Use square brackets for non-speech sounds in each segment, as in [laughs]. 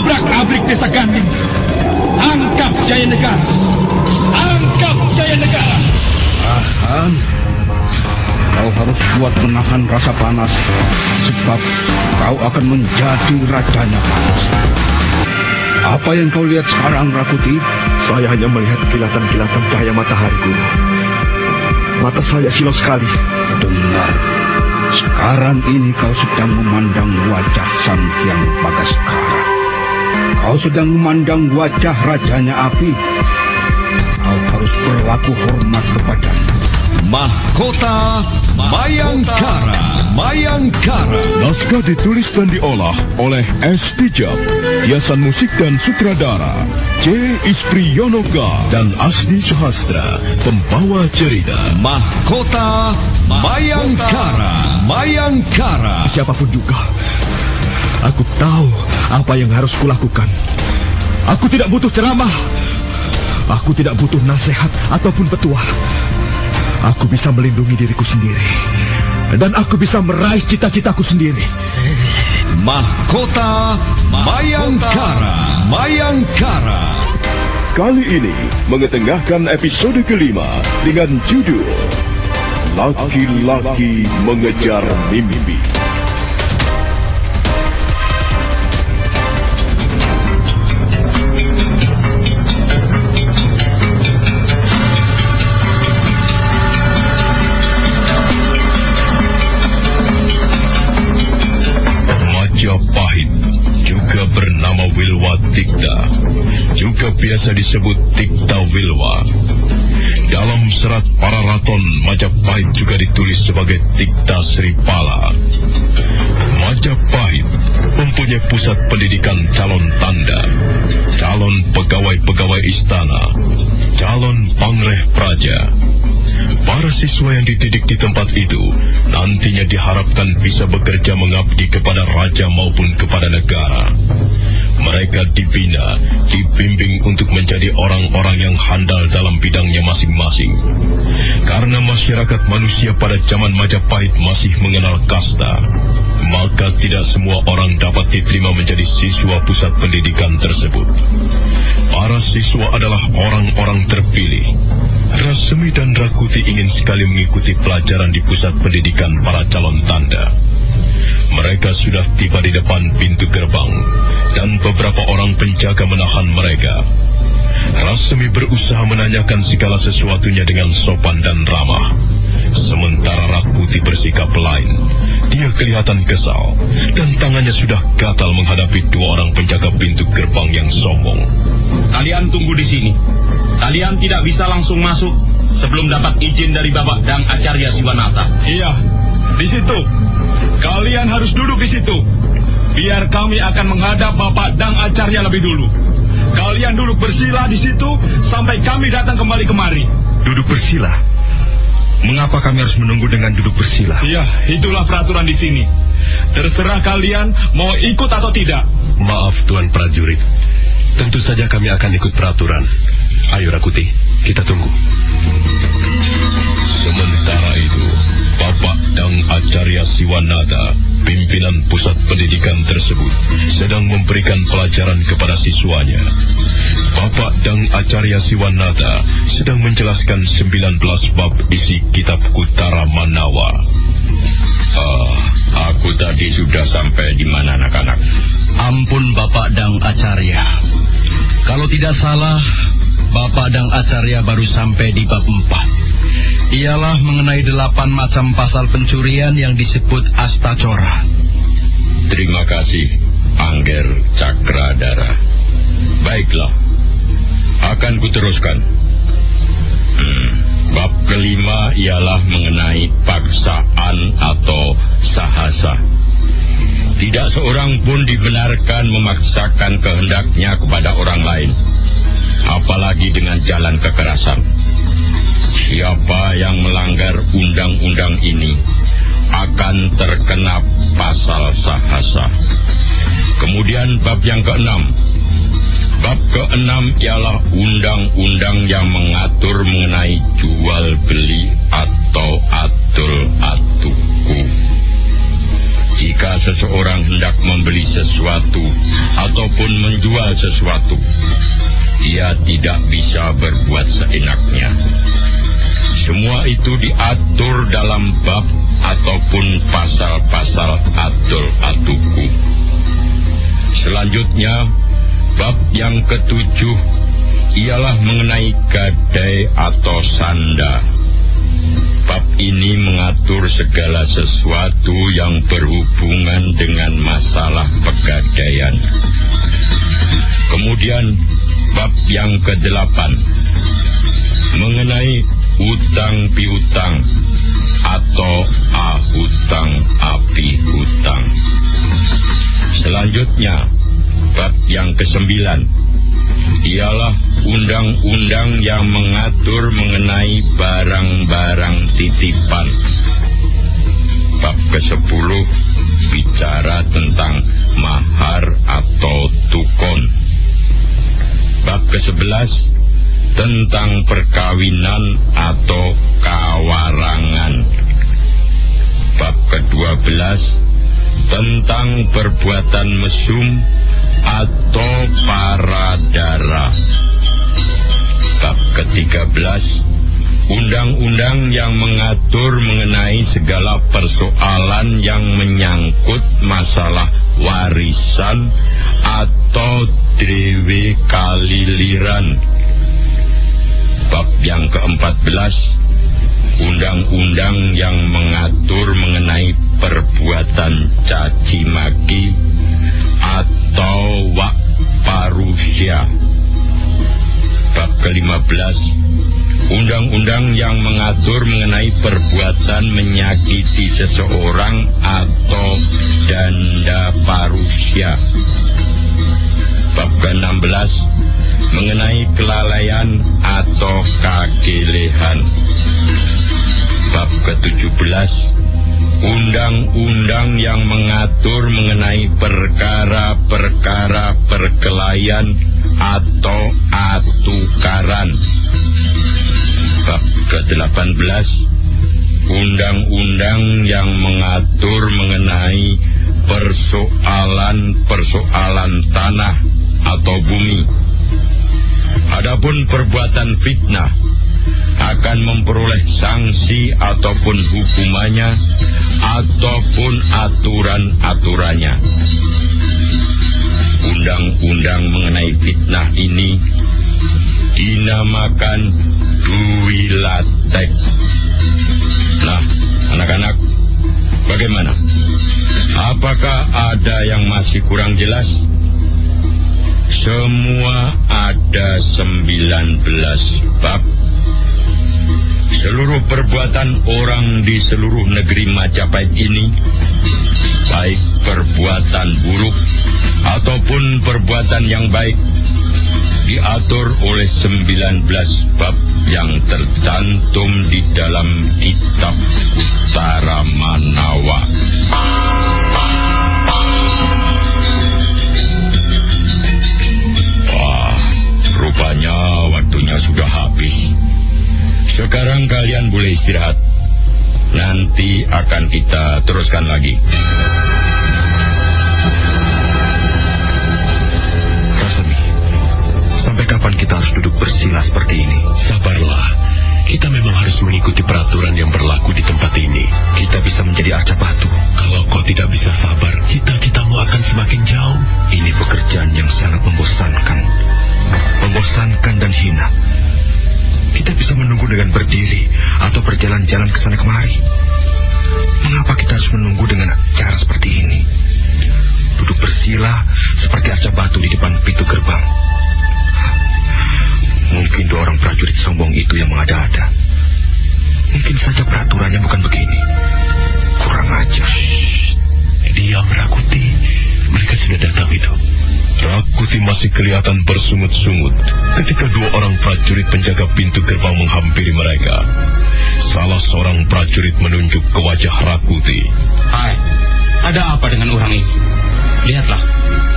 obrak-abrik desa Ganting. Angkap Jaya Negara. Angkap Jaya Negara. Tahan. Kau harus kuat menahan rasa panas, sebab kau akan menjadi rajanya panas. Apa yang kau lihat sekarang, Rakuti? Saya hanya melihat kilatan-kilatan cahaya matahari guru. Mata saya silau sekali. Dengar, sekarang ini kau sedang memandang wajah Sang Hyang Bagaskara. Kau sedang memandang wajah rajanya api. Kau harus berlaku hormat kepadanya. Mahkota Mayangkara Mayangkara Naskah ditulis dan diolah oleh S. Tijab, hiasan musik dan sutradara C. Ispriyonoka dan Asni Suhastra, pembawa cerita. Mahkota Mayangkara Mayangkara Siapa pun juga, aku tahu apa yang harus kulakukan. Aku tidak butuh ceramah. Aku tidak butuh nasihat ataupun petua. Aku bisa melindungi diriku sendiri. Dan aku bisa meraih cita-citaku sendiri. Mahkota Mayangkara Mayangkara Kali ini mengetengahkan episode kelima dengan judul Laki-laki mengejar mimpi. Biasa disebut Tikta Wilwa. Dalam serat para raton, Majapahit juga ditulis sebagai Tikta Sripala. Majapahit mempunyai pusat pendidikan calon tanda, calon pegawai-pegawai istana, calon pangreh praja. Para siswa yang dididik di tempat itu nantinya diharapkan bisa bekerja mengabdi kepada raja maupun kepada negara. Mereka dibina, dibimbing untuk menjadi orang-orang yang handal dalam bidangnya masing-masing. Karena masyarakat manusia pada zaman Majapahit masih mengenal kasta, maka tidak semua orang dapat diterima menjadi siswa pusat pendidikan tersebut. Para siswa adalah orang-orang terpilih. Rasemi dan Rakuti ingin sekali mengikuti pelajaran di pusat pendidikan para calon tanda. Mereka sudah tiba di depan pintu gerbang, dan beberapa orang penjaga menahan mereka. Rasemi berusaha menanyakan segala sesuatunya dengan sopan dan ramah. Sementara Rakuti bersikap lain. Dia kelihatan kesal, dan tangannya sudah gatal menghadapi dua orang penjaga pintu gerbang yang sombong. Kalian tunggu di sini. Kalian tidak bisa langsung masuk sebelum dapat izin dari Bapak dan Acarya Siwanata. Iya, di situ. Kalian harus duduk di situ. Biar kami akan menghadap Bapak dan Acarya lebih dulu. Kalian duduk bersila di situ sampai kami datang kembali kemari. Duduk bersila. Mengapa kami harus menunggu dengan duduk bersila? Iya, itulah peraturan di sini. Terserah kalian mau ikut atau tidak. Maaf Tuan Prajurit, tentu saja kami akan ikut peraturan. Ayo Rakuti, kita tunggu. Sementara Bapak dan Acarya Siwanada, pimpinan pusat pendidikan tersebut, sedang memberikan pelajaran kepada siswanya. Bapak dan Acarya Siwanada sedang menjelaskan 19 bab isi kitab Kutara Manawa. Ah, aku tadi sudah sampai di mana anak-anak? Ampun Bapak Dang Acarya. Kalau tidak salah, Bapak Dang Acarya baru sampai di bab 4. Ialah mengenai delapan macam pasal pencurian yang disebut Astacora. Terima kasih, Angger Cakradara. Baiklah, akan kuteruskan. Hmm, bab kelima ialah mengenai paksaan atau sahasa. Tidak seorang pun dibenarkan memaksakan kehendaknya kepada orang lain, apalagi dengan jalan kekerasan. Siapa yang melanggar undang-undang ini, akan terkena pasal sahasa. Kemudian bab yang keenam. Bab keenam ialah undang-undang yang mengatur mengenai jual beli atau atul atuku. Jika seseorang hendak membeli sesuatu ataupun menjual sesuatu, ia tidak bisa berbuat seenaknya. Semua itu diatur dalam bab ataupun pasal-pasal atul atuku. Selanjutnya, bab yang ketujuh ialah mengenai gadai atau sanda. Bab ini mengatur segala sesuatu yang berhubungan dengan masalah pegadaian. Kemudian bab yang kedelapan mengenai utang piutang atau ahutang api hutang. Selanjutnya, bab yang kesembilan ialah undang-undang yang mengatur mengenai barang-barang titipan. Bab ke-10 bicara tentang mahar atau tukon. Bab ke-11 tentang perkawinan atau kawarangan. Bab ke-12 tentang perbuatan mesum atau paradara. Bab ke-13 Undang-undang yang mengatur mengenai segala persoalan yang menyangkut masalah warisan atau dewe kaliliran. Bab yang ke-14 Undang-undang yang mengatur mengenai perbuatan caci maki atau wak parusia. Bab ke-15 Undang-undang yang mengatur mengenai perbuatan menyakiti seseorang atau danda parusia. Bab ke-16 mengenai kelalaian atau kegelehan. Bab ke-17 Undang-undang yang mengatur mengenai perkara-perkara perkelahian atau atukaran. Bab ke-18 Undang-undang yang mengatur mengenai persoalan-persoalan tanah atau bumi. Adapun perbuatan fitnah akan memperoleh sanksi ataupun hukumannya ataupun aturan-aturannya. Undang-undang mengenai fitnah ini dinamakan Duilatek. Nah, anak-anak, bagaimana? Apakah ada yang masih kurang jelas? Semua ada 19 bab. Seluruh perbuatan orang di seluruh negeri Majapahit ini, baik perbuatan buruk ataupun perbuatan yang baik, diatur oleh 19 bab yang tercantum di dalam kitab Utara Manawa. Rupanya waktunya sudah habis. Sekarang kalian boleh istirahat. Nanti akan kita teruskan lagi. Rasemi, sampai kapan kita harus duduk bersila seperti ini? Sabarlah. Kita memang harus mengikuti peraturan yang berlaku di tempat ini. Kita bisa menjadi arca batu. Kalau kau tidak bisa sabar, cita-citamu akan semakin jauh. Ini pekerjaan yang sangat membosankan. Membosankan dan hina. Kita bisa menunggu dengan berdiri atau berjalan-jalan ke sana kemari. Mengapa kita harus menunggu dengan cara seperti ini? Duduk bersila seperti arca batu di depan pintu gerbang. Mungkin dua orang prajurit sombong itu yang mengada-ada. Mungkin saja peraturannya bukan begini. Kurang ajar. Diam, Rakuti. Mereka sudah datang itu. Rakuti masih kelihatan bersungut-sungut ketika dua orang prajurit penjaga pintu gerbang menghampiri mereka. Salah seorang prajurit menunjuk ke wajah Rakuti. Hai, ada apa dengan orang ini? Lihatlah,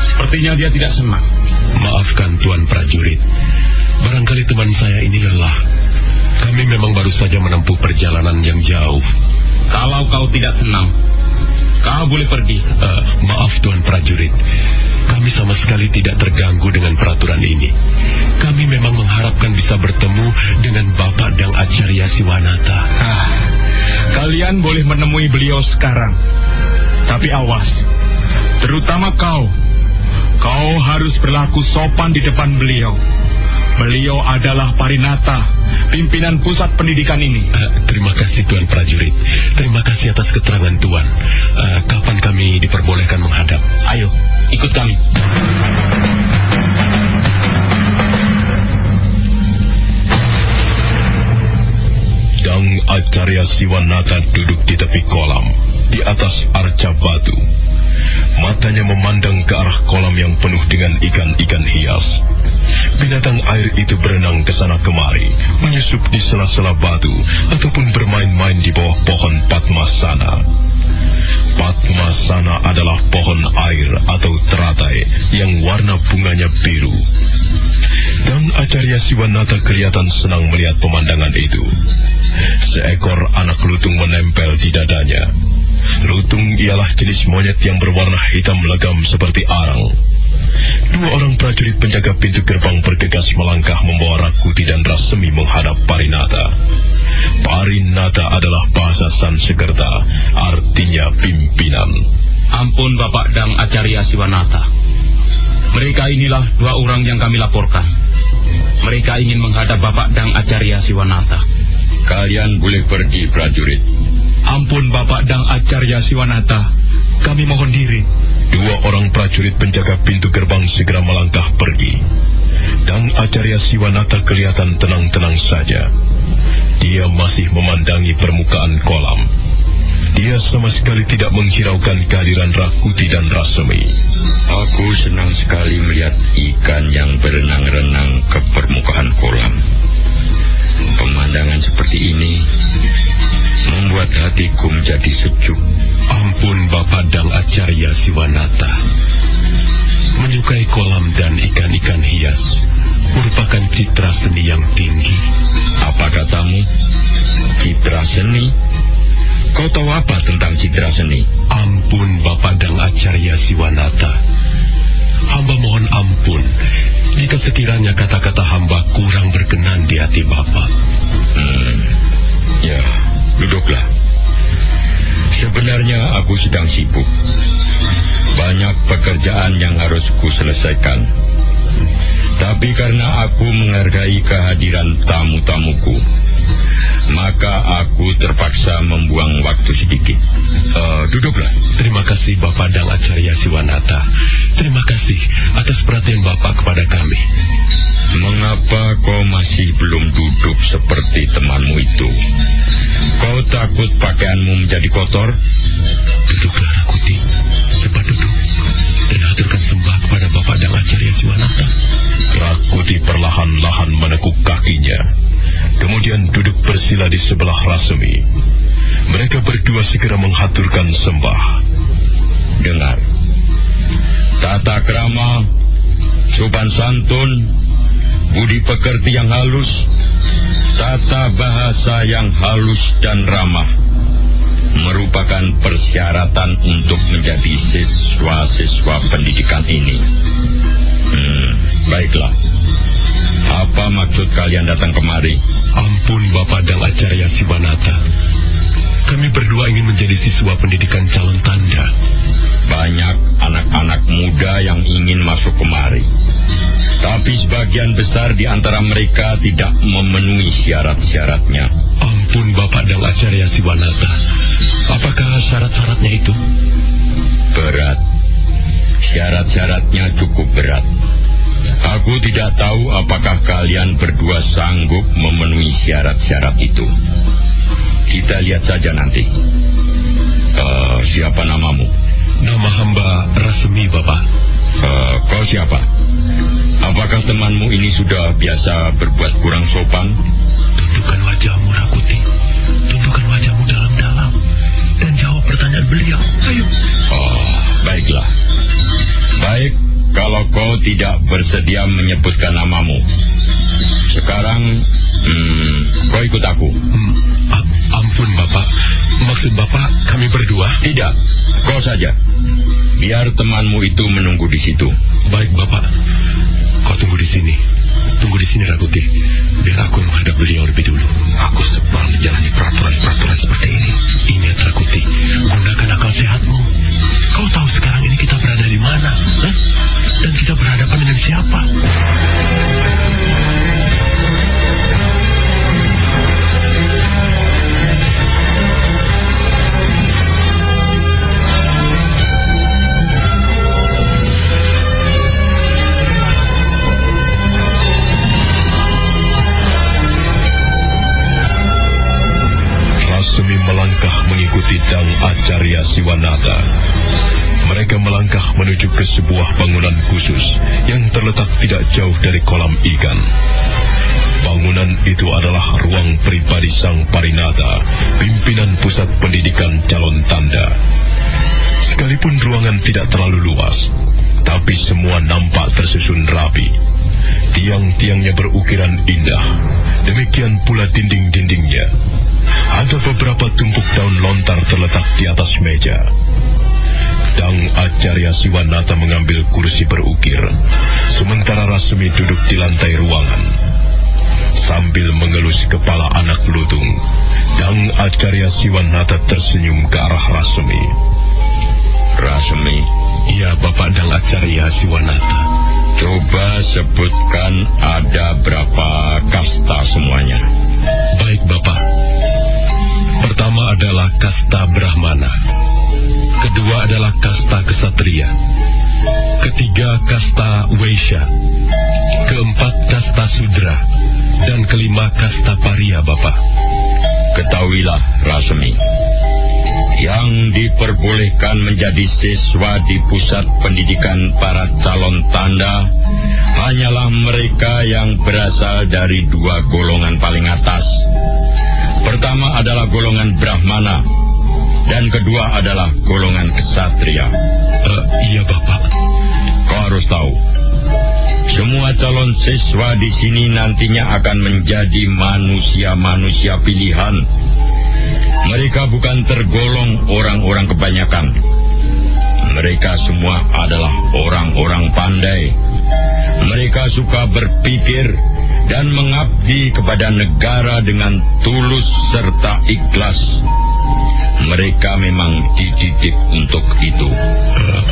sepertinya dia tidak senang. Maafkan Tuan prajurit. Barangkali teman saya ini lelah. Kami memang baru saja menempuh perjalanan yang jauh. Kalau kau tidak senang, kau boleh pergi. Uh, maaf Tuan prajurit. Kami sama sekali tidak terganggu dengan peraturan ini. Kami memang mengharapkan bisa bertemu dengan Bapak dan Acarya Siwanata. Ah, kalian boleh menemui beliau sekarang. Tapi awas, terutama kau. Kau harus berlaku sopan di depan beliau. Beliau adalah Parinata, pimpinan pusat pendidikan ini. Uh, terima kasih Tuan Prajurit. Terima kasih atas keterangan Tuan. Uh, kapan kami diperbolehkan menghadap? Ayo, ikut kami. Dang Acarya Siwanata duduk di tepi kolam, di atas arca batu. Matanya memandang ke arah kolam yang penuh dengan ikan-ikan hias. Binatang air itu berenang ke sana kemari, menyusup di sela-sela batu, ataupun bermain-main di bawah pohon Patmasana. Patmasana adalah pohon air atau teratai yang warna bunganya biru. Dan Acarya Siwanata kelihatan senang melihat pemandangan itu. Seekor anak lutung menempel di dadanya. Lutung ialah jenis monyet yang berwarna hitam legam seperti arang. Dua orang prajurit penjaga pintu gerbang bergegas melangkah membawa Rakuti dan Rasemi menghadap Parinata. Parinata adalah bahasa Sansekerta, artinya pimpinan. Ampun Bapak Dang Acarya Siwanata. Mereka inilah dua orang yang kami laporkan. Mereka ingin menghadap Bapak Dang Acarya Siwanata. Kalian boleh pergi, prajurit. Ampun Bapak Dang Acarya Siwanata. Kami mohon diri. Dua orang prajurit penjaga pintu gerbang segera melangkah pergi. Dang Acarya Siwanata kelihatan tenang-tenang saja. Dia masih memandangi permukaan kolam. Dia sama sekali tidak menghiraukan kehadiran Rakuti dan Rasemi. Aku senang sekali melihat ikan yang berenang-renang ke permukaan kolam. Pemandangan seperti ini membuat hatiku menjadi sejuk. Ampun Bapak Dang Acarya Siwanata. Menyukai kolam dan ikan-ikan hias merupakan citra seni yang tinggi. Apa katamu? Citra seni? Kau tahu apa tentang citra seni? Ampun Bapak Dang Acarya Siwanata. Hamba mohon ampun jika sekiranya kata-kata hamba kurang berkenan di hati Bapak. Hmm, ya, duduklah. Sebenarnya aku sedang sibuk. Banyak pekerjaan yang harus ku selesaikan. Tapi karena aku menghargai kehadiran tamu-tamuku, maka aku terpaksa membuang waktu sedikit. Uh, duduklah. Terima kasih Bapak Dang Acarya Siwanata. Terima kasih atas perhatian Bapak kepada kami. Mengapa kau masih belum duduk seperti temanmu itu? Kau takut pakaianmu menjadi kotor? Duduklah Rakuti. Cepat duduk. Dan aturkan sembah kepada Bapak Dang Acarya Siwanata. Rakuti perlahan-lahan menekuk kakinya. Kemudian duduk bersila di sebelah Rasemi. Mereka berdua segera menghaturkan sembah. Dengar. Tata krama, sopan santun, budi pekerti yang halus, tata bahasa yang halus dan ramah merupakan persyaratan untuk menjadi siswa-siswa pendidikan ini. Hmm, baiklah. Apa maksud kalian datang kemari? Ampun Bapak Dang Acarya Siwanata. Kami berdua ingin menjadi siswa pendidikan calon tanda. Banyak anak-anak muda yang ingin masuk kemari. Tapi sebagian besar di antara mereka tidak memenuhi syarat-syaratnya. Ampun Bapak Dang Acarya Siwanata. Apakah syarat-syaratnya itu? Berat. Syarat-syaratnya cukup berat. Aku tidak tahu apakah kalian berdua sanggup memenuhi syarat-syarat itu. Kita lihat saja nanti. Uh, siapa namamu? Nama hamba Rasemi, Bapak. Uh, kau siapa? Apakah temanmu ini sudah biasa berbuat kurang sopan? Tundukkan wajahmu, Rakuti. Tundukkan wajahmu dalam-dalam. Dan jawab pertanyaan beliau. Ayo. Oh, baiklah. Baik, kalau kau tidak bersedia menyebutkan namamu. Sekarang, hmm, kau ikut aku. Hmm, ampun, Bapak. Maksud Bapak, kami berdua? Tidak, kau saja. Biar temanmu itu menunggu di situ. Baik, Bapak. Kau tunggu di sini. Tunggu di sini, Rakuti. Biar aku menghadap beliau lebih dulu. Aku sebal menjalani peraturan-peraturan seperti ini. Ingat, Rakuti. Gunakan akal sehatmu. Kau tahu sekarang ini kita berada di mana? Eh? Dan kita berhadapan dengan siapa? Melangkah mengikuti Dang Acarya Siwanata. Mereka melangkah menuju ke sebuah bangunan khusus yang terletak tidak jauh dari kolam ikan. Bangunan itu adalah ruang pribadi Sang Parinata, pimpinan pusat pendidikan calon tanda. Sekalipun ruangan tidak terlalu luas, tapi semua nampak tersusun rapi. Tiang-tiangnya berukiran indah, demikian pula dinding-dindingnya. Ada beberapa tumpuk daun lontar terletak di atas meja. Dang Acarya Siwanata mengambil kursi berukir, sementara Rasmi duduk di lantai ruangan. Sambil mengelus kepala anak lutung, Dang Acarya Siwanata tersenyum ke arah Rasmi. Rasmi? Iya, Bapak Dang Acarya Siwanata. Coba sebutkan ada berapa kasta semuanya. Baik, Bapak. Pertama adalah kasta Brahmana. Kedua adalah kasta kesatria. Ketiga kasta Weisha. Keempat kasta Sudra. Dan kelima kasta Paria, Bapak. Ketahuilah, Rasmi. Yang diperbolehkan menjadi siswa di pusat pendidikan para calon tanda hanyalah mereka yang berasal dari dua golongan paling atas. Pertama adalah golongan Brahmana, dan kedua adalah golongan kesatria. Uh, iya, Bapak. Kau harus tahu, semua calon siswa di sini nantinya akan menjadi manusia-manusia pilihan. Mereka bukan tergolong orang-orang kebanyakan. Mereka semua adalah orang-orang pandai. Mereka suka berpikir dan mengabdi kepada negara dengan tulus serta ikhlas. Mereka memang dididik untuk itu. Uh,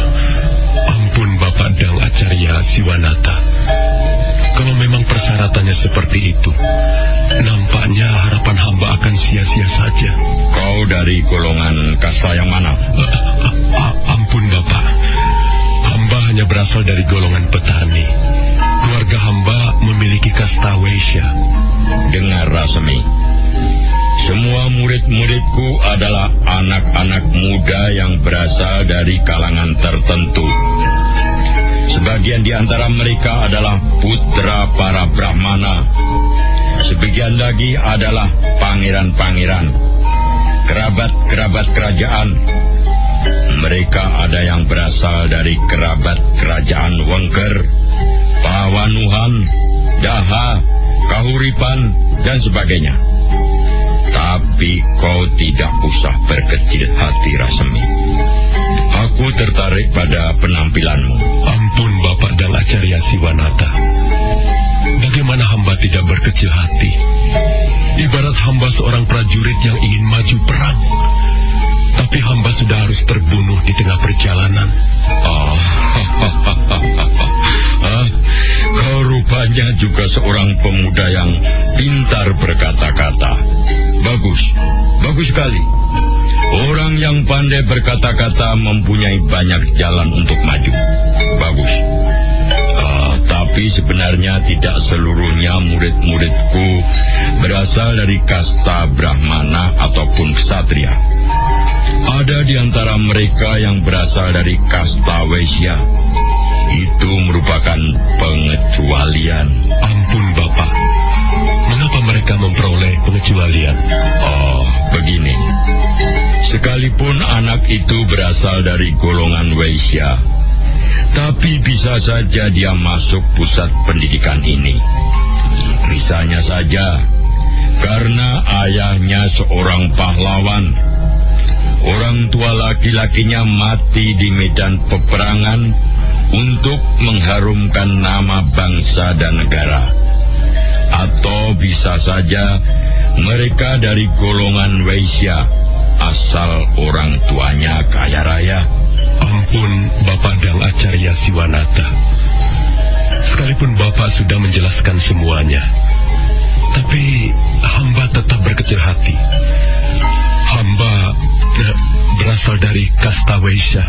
ampun Bapak Dang Acarya Siwanata. Kalau memang persyaratannya seperti itu, nampaknya harapan hamba akan sia-sia saja. Kau dari golongan kasta yang mana? Uh, uh, uh, ampun Bapak, hamba hanya berasal dari golongan petani. Keluarga hamba memiliki kasta Weisha. Dengar Rasmi, semua murid-muridku adalah anak-anak muda yang berasal dari kalangan tertentu. Sebagian di antara mereka adalah putra para Brahmana. Sebagian lagi adalah pangeran-pangeran, kerabat-kerabat kerajaan. Mereka ada yang berasal dari kerabat kerajaan Wengker, Pawanuhan, Daha, Kahuripan, dan sebagainya. Tapi kau tidak usah berkecil hati Rasmi. Aku tertarik pada penampilanmu. Ampun Bapak dan Acarya Siwanata. Bagaimana hamba tidak berkecil hati? Ibarat hamba seorang prajurit yang ingin maju perang. Tapi hamba sudah harus terbunuh di tengah perjalanan. Oh, ah, [laughs] kau rupanya juga seorang pemuda yang pintar berkata-kata. Bagus, bagus sekali. Orang yang pandai berkata-kata mempunyai banyak jalan untuk maju. Bagus. Uh, tapi sebenarnya tidak seluruhnya murid-muridku berasal dari kasta Brahmana ataupun Ksatria. Ada di antara mereka yang berasal dari kasta Waisya. Itu merupakan pengecualian. Ampun, Bapak. Mengapa mereka memperoleh pengecualian? Oh, begini. Sekalipun anak itu berasal dari golongan Waisya, tapi bisa saja dia masuk pusat pendidikan ini. Misalnya saja, karena ayahnya seorang pahlawan, orang tua laki-lakinya mati di medan peperangan untuk mengharumkan nama bangsa dan negara. Atau bisa saja mereka dari golongan Waisya, asal orang tuanya kaya raya. Ampun, Bapak Dang Acarya Siwanata. Sekalipun Bapak sudah menjelaskan semuanya, tapi hamba tetap berkecil hati. Hamba eh, berasal dari kasta Waisya.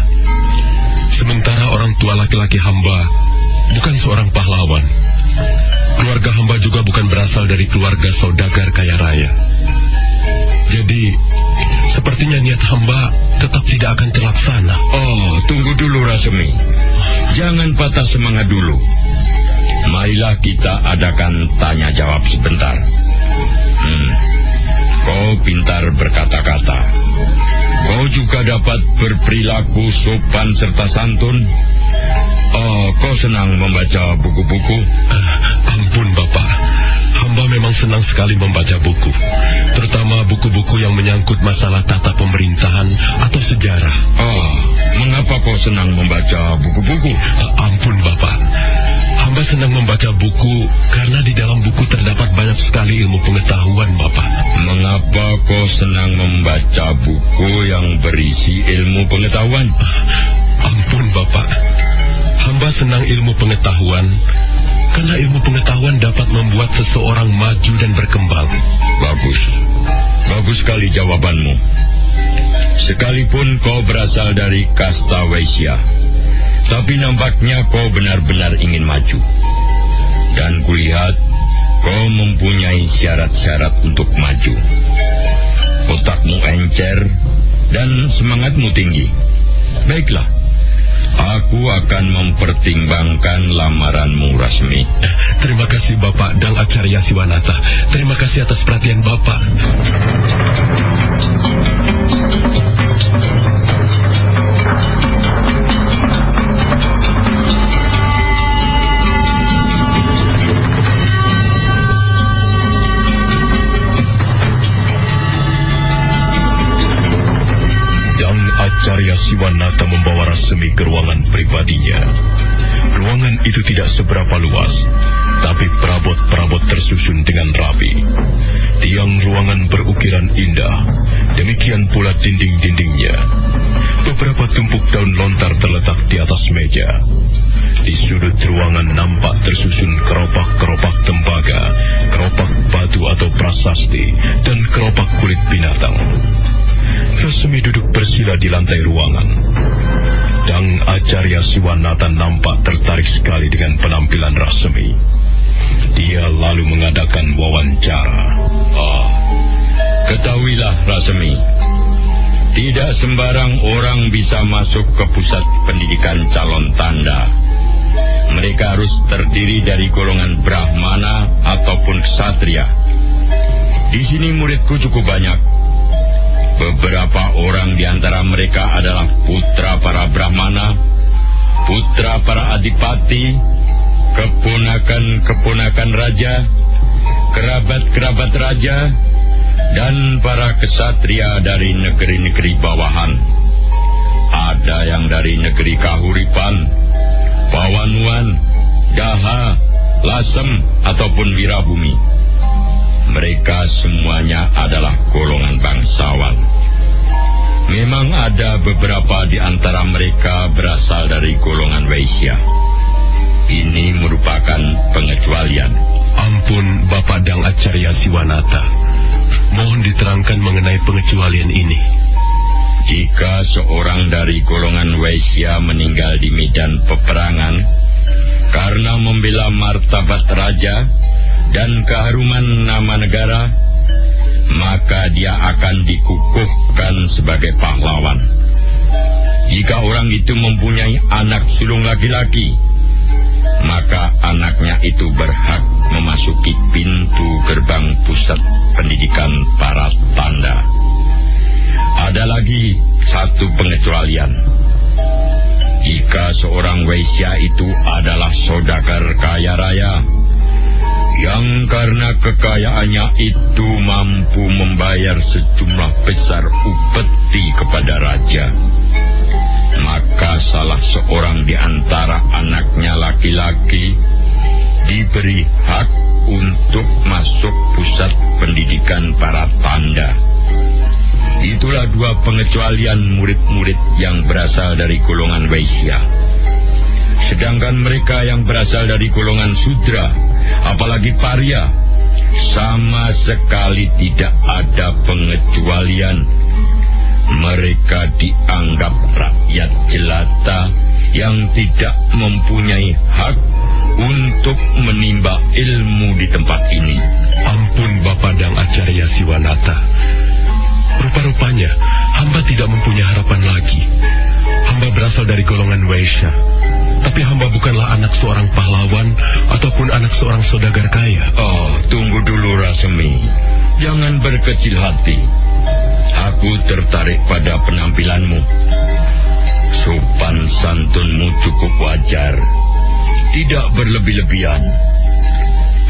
Sementara orang tua laki-laki hamba bukan seorang pahlawan. Keluarga hamba juga bukan berasal dari keluarga saudagar kaya raya. Jadi, sepertinya niat hamba tetap tidak akan terlaksana. Oh, tunggu dulu Rasmi. Jangan patah semangat dulu. Marilah kita adakan tanya jawab sebentar. Hmm, kau pintar berkata-kata. Kau juga dapat berperilaku sopan serta santun. Oh, kau senang membaca buku-buku? Uh, ampun, Bapak. Hamba memang senang sekali membaca buku, terutama buku-buku yang menyangkut masalah tata pemerintahan atau sejarah. Oh, mengapa kau senang membaca buku-buku? Uh, ampun, Bapak. Hamba senang membaca buku karena di dalam buku terdapat banyak sekali ilmu pengetahuan, Bapak. Mengapa kau senang membaca buku yang berisi ilmu pengetahuan? Uh, ampun, Bapak. Hamba senang ilmu pengetahuan karena ilmu pengetahuan dapat membuat seseorang maju dan berkembang. Bagus. Bagus sekali jawabanmu. Sekalipun kau berasal dari kasta Waisya, tapi nampaknya kau benar-benar ingin maju. Dan kulihat kau mempunyai syarat-syarat untuk maju. Otakmu encer dan semangatmu tinggi. Baiklah, Aku akan mempertimbangkan lamaranmu, Rasmi. [laughs] Terima kasih Bapak Dang Acarya Siwanata. Terima kasih atas perhatian Bapak. Acarya Siwanata membawa Rasemi ke ruangan pribadinya. Ruangan itu tidak seberapa luas, tapi perabot-perabot tersusun dengan rapi. Tiang ruangan berukiran indah, demikian pula dinding-dindingnya. Beberapa tumpuk daun lontar terletak di atas meja. Di sudut ruangan nampak tersusun keropak-keropak tembaga, keropak batu atau prasasti, dan keropak kulit binatang. Rasmi duduk bersila di lantai ruangan. Dang Acarya Siwanata nampak tertarik sekali dengan penampilan Rasmi. Dia lalu mengadakan wawancara. Oh, ketahuilah Rasmi, tidak sembarang orang bisa masuk ke pusat pendidikan calon tanda. Mereka harus terdiri dari golongan Brahmana ataupun Ksatria. Di sini muridku cukup banyak. Beberapa orang di antara mereka adalah putra para Brahmana, putra para adipati, keponakan-keponakan raja, kerabat-kerabat raja, dan para kesatria dari negeri-negeri bawahan. Ada yang dari negeri Kahuripan, Pawanuan, Daha, Lasem, ataupun Wirabumi. Mereka semuanya adalah golongan bangsawan. Memang ada beberapa di antara mereka berasal dari golongan Waisya. Ini merupakan pengecualian. Ampun Bapak Dang Acarya Siwanata. Mohon diterangkan mengenai pengecualian ini. Jika seorang dari golongan Waisya meninggal di medan peperangan karena membela martabat raja dan keharuman nama negara, maka dia akan dikukuhkan sebagai pahlawan. Jika orang itu mempunyai anak sulung laki-laki maka anaknya itu berhak memasuki pintu gerbang pusat pendidikan para tanda. Ada lagi satu pengecualian. Jika seorang Waisya itu adalah saudagar kaya raya, yang karena kekayaannya itu mampu membayar sejumlah besar upeti kepada raja, maka salah seorang di antara anaknya laki-laki diberi hak untuk masuk pusat pendidikan para tanda. Itulah dua pengecualian murid-murid yang berasal dari golongan Waisya. Sedangkan mereka yang berasal dari golongan Sudra, apalagi Parya, sama sekali tidak ada pengecualian. Mereka dianggap rakyat jelata yang tidak mempunyai hak untuk menimba ilmu di tempat ini. Ampun Bapak dan Acarya Siwanata. Rupa-rupanya hamba tidak mempunyai harapan lagi. Hamba berasal dari golongan Waisya. Tapi hamba bukanlah anak seorang pahlawan ataupun anak seorang saudagar kaya. Oh, tunggu dulu Rasemi. Jangan berkecil hati. Aku tertarik pada penampilanmu. Sopan santunmu cukup wajar. Tidak berlebih-lebihan.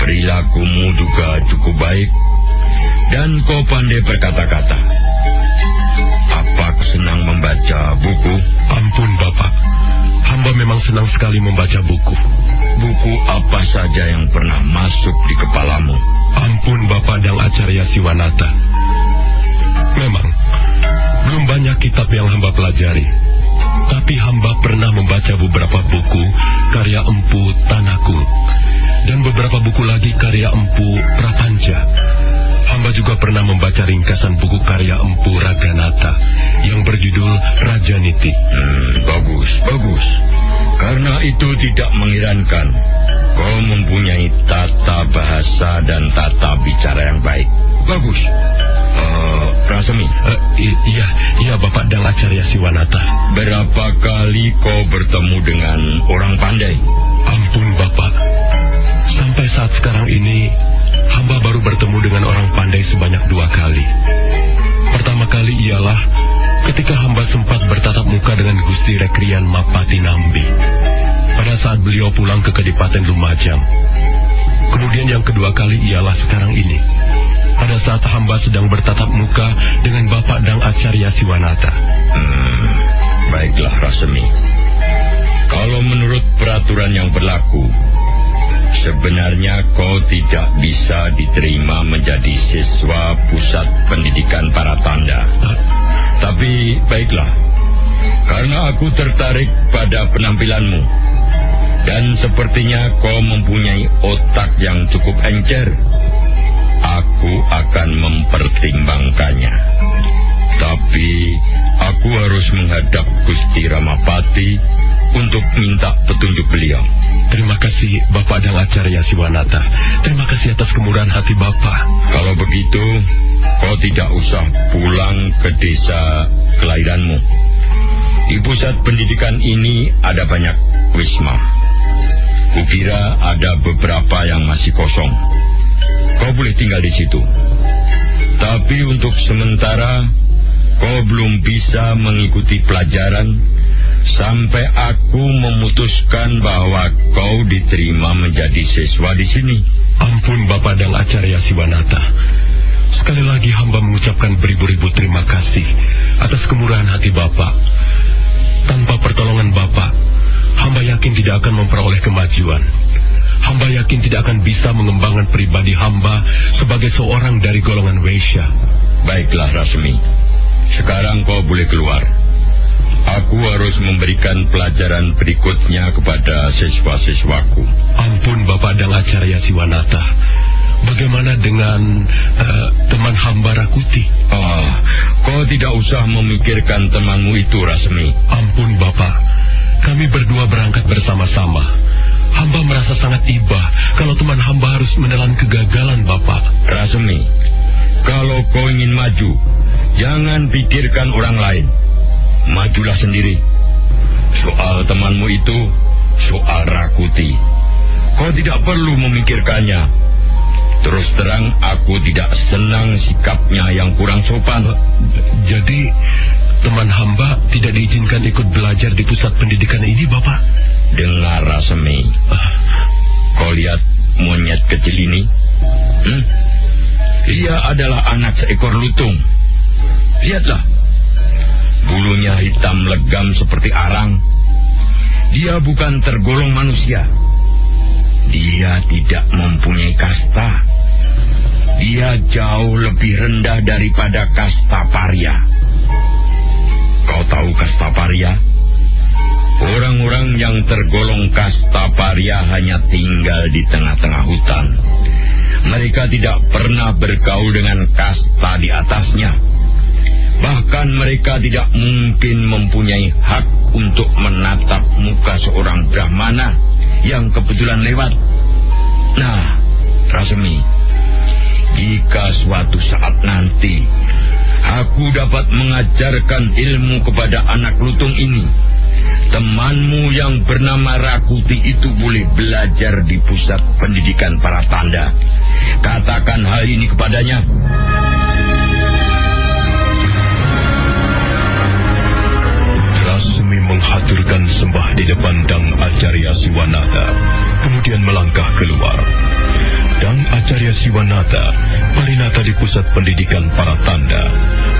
Perilakumu juga cukup baik. Dan kau pandai berkata-kata. Apa senang membaca buku? Ampun Bapak, hamba memang senang sekali membaca buku. Buku apa saja yang pernah masuk di kepalamu? Ampun Bapak dan Acarya Siwanata. Memang, belum banyak kitab yang hamba pelajari. Tapi hamba pernah membaca beberapa buku karya Empu Tanakung. Dan beberapa buku lagi karya Empu Prapanca. Hamba juga pernah membaca ringkasan buku karya Empu Raganata yang berjudul Raja Niti. Hmm, bagus, bagus. Karena itu tidak mengirankan. Kau mempunyai tata bahasa dan tata bicara yang baik. Bagus. Uh, Prasemi, Uh, i- iya, iya Bapak dan Acarya Siwanata. berapa kali kau bertemu dengan orang pandai? Ampun Bapak, sampai saat sekarang ini hamba baru bertemu dengan orang pandai sebanyak dua kali. Pertama kali ialah ketika hamba sempat bertatap muka dengan Gusti Rekrian Mapati Nambi pada saat beliau pulang ke Kedipaten Lumajang. Kemudian yang kedua kali ialah sekarang ini pada saat hamba sedang bertatap muka dengan Bapak Dang Acarya Siwanata. Hmm, baiklah Rasemi. Kalau menurut peraturan yang berlaku, sebenarnya kau tidak bisa diterima menjadi siswa pusat pendidikan para tanda. Tapi baiklah, karena aku tertarik pada penampilanmu. Dan sepertinya kau mempunyai otak yang cukup encer. Aku akan mempertimbangkannya. Tapi aku harus menghadap Gusti Ramapati untuk minta petunjuk beliau. Terima kasih Bapak Dang Acarya Siwanata. Terima kasih atas kemurahan hati Bapak. Kalau begitu, kau tidak usah pulang ke desa kelahiranmu. Di pusat pendidikan ini ada banyak wisma. Kukira ada beberapa yang masih kosong. Kau boleh tinggal di situ. Tapi untuk sementara, kau belum bisa mengikuti pelajaran sampai aku memutuskan bahwa kau diterima menjadi siswa di sini. Ampun Bapak Dang Acarya Siwanata. Sekali lagi hamba mengucapkan beribu-ribu terima kasih atas kemurahan hati Bapak. Tanpa pertolongan Bapak, hamba yakin tidak akan memperoleh kemajuan. Hamba yakin tidak akan bisa mengembangkan pribadi hamba sebagai seorang dari golongan Weisya. Baiklah Rasmi, sekarang kau boleh keluar. Aku harus memberikan pelajaran berikutnya kepada siswa-siswaku. Ampun Bapak Dang Acarya Siwanata. Bagaimana dengan eh, teman hamba Rakuti? Ah, kau tidak usah memikirkan temanmu itu, Rasmi. Ampun Bapak, kami berdua berangkat bersama-sama. Hamba merasa sangat iba kalau teman hamba harus menelan kegagalan Bapak. Rasmi, kalau kau ingin maju, jangan pikirkan orang lain. Majulah sendiri. Soal temanmu itu, soal Rakuti. Kau tidak perlu memikirkannya. Terus terang aku tidak senang sikapnya yang kurang sopan. Jadi teman hamba tidak diizinkan ikut belajar di pusat pendidikan ini, Bapak? Dengar Rasemi. Kau lihat monyet kecil ini? Hmm? Dia adalah anak seekor lutung. Lihatlah. Bulunya hitam legam seperti arang. Dia bukan tergolong manusia. Dia tidak mempunyai kasta. Dia jauh lebih rendah daripada kasta paria. Kau tahu kasta paria? Orang-orang yang tergolong kasta paria hanya tinggal di tengah-tengah hutan. Mereka tidak pernah bergaul dengan kasta di atasnya. Bahkan mereka tidak mungkin mempunyai hak untuk menatap muka seorang Brahmana yang kebetulan lewat. Nah, Rasmi, jika suatu saat nanti aku dapat mengajarkan ilmu kepada anak lutung ini, temanmu yang bernama Rakuti itu boleh belajar di pusat pendidikan para tanda. Katakan hal ini kepadanya. Rasmi menghaturkan sembah di depan Dang Acarya Siwanata, kemudian melangkah keluar. Dang Acarya Siwanata, Parinata di pusat pendidikan para tanda,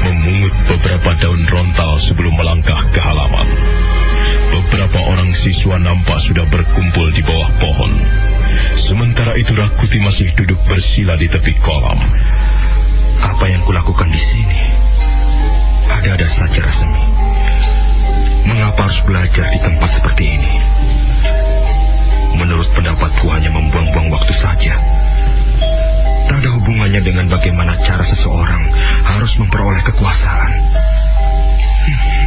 memungut beberapa daun rontal sebelum melangkah ke halaman. Beberapa orang siswa nampak sudah berkumpul di bawah pohon. Sementara itu Rakuti masih duduk bersila di tepi kolam. Apa yang kulakukan di sini? Ada-ada saja Rasmi. Mengapa harus belajar di tempat seperti ini? Menurut pendapatku hanya membuang-buang waktu saja. Tak ada hubungannya dengan bagaimana cara seseorang harus memperoleh kekuasaan. Hmm.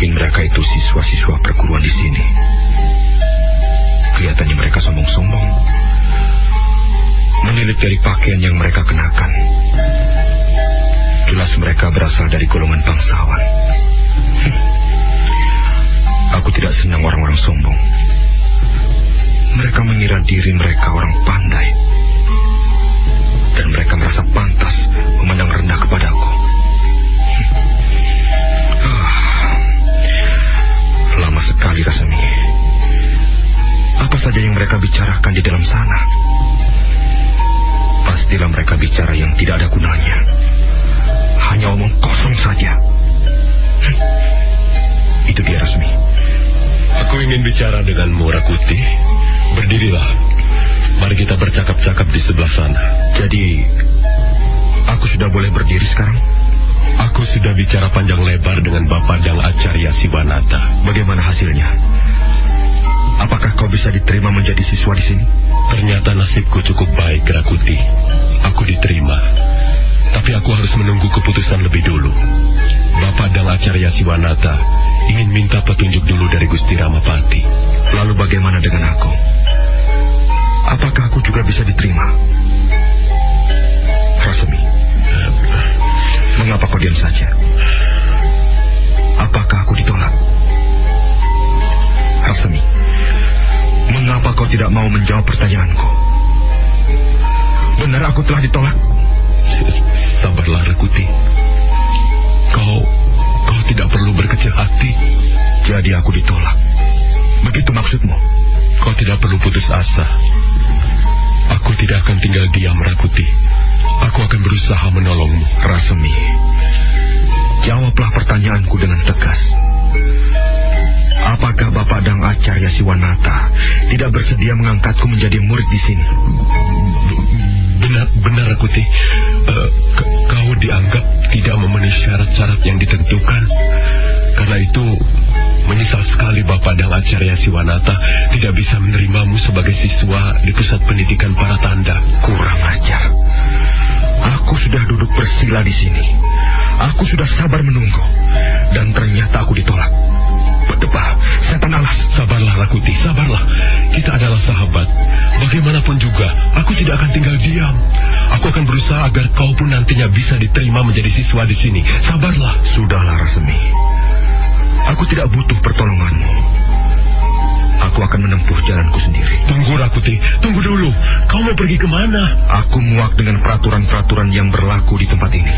Mungkin mereka itu siswa-siswa perguruan di sini. Kelihatannya mereka sombong-sombong. Menilik dari pakaian yang mereka kenakan. Jelas mereka berasal dari golongan bangsawan. [laughs] Aku tidak senang orang-orang sombong. Mereka mengira diri mereka orang pandai. Dan mereka merasa pantas memandang rendah kepadaku. Sekali rasanya. Apa saja yang mereka bicarakan di dalam sana? Pastilah mereka bicara yang tidak ada gunanya. Hanya omong kosong saja. Itu dia resmi. Aku ingin bicara denganmu, Rakuti. Berdirilah. Mari kita bercakap-cakap di sebelah sana. Jadi, aku sudah boleh berdiri sekarang? Aku sudah bicara panjang lebar dengan Bapak Dang Acarya Siwanata. Bagaimana hasilnya? Apakah kau bisa diterima menjadi siswa di sini? Ternyata nasibku cukup baik, Rakuti. Aku diterima. Tapi aku harus menunggu keputusan lebih dulu. Bapak Dang Acarya Siwanata ingin minta petunjuk dulu dari Gusti Ramapati. Lalu bagaimana dengan aku? Apakah aku juga bisa diterima? Mengapa kau diam saja? Apakah aku ditolak? Rasmi, mengapa kau tidak mau menjawab pertanyaanku? Benar aku telah ditolak? [laughs] Sabarlah, Rakuti. Kau, kau tidak perlu berkecil hati. Jadi aku ditolak. Begitu maksudmu? Kau tidak perlu putus asa. Aku tidak akan tinggal diam, Rakuti. Aku akan berusaha menolongmu. Rasemi, jawablah pertanyaanku dengan tegas. Apakah Bapak Dang Acarya Siwanata tidak bersedia mengangkatku menjadi murid di sini? Benar, benar Rakuti. Uh, kau dianggap tidak memenuhi syarat-syarat yang ditentukan. Karena itu, menyesal sekali Bapak Dang Acarya Siwanata tidak bisa menerimamu sebagai siswa di pusat pendidikan para tanda. Kurang ajar. Aku sudah duduk bersila di sini. Aku sudah sabar menunggu. Dan ternyata aku ditolak. Berdebah, setan alas. Sabarlah Rakuti, sabarlah. Kita adalah sahabat. Bagaimanapun juga, aku tidak akan tinggal diam. Aku akan berusaha agar kau pun nantinya bisa diterima menjadi siswa di sini. Sabarlah. Sudahlah, Rasmi. Aku tidak butuh pertolonganmu. Aku akan menempuh jalanku sendiri. Tunggu Rakuti, tunggu dulu. Kau mau pergi ke mana? Aku muak dengan peraturan-peraturan yang berlaku di tempat ini.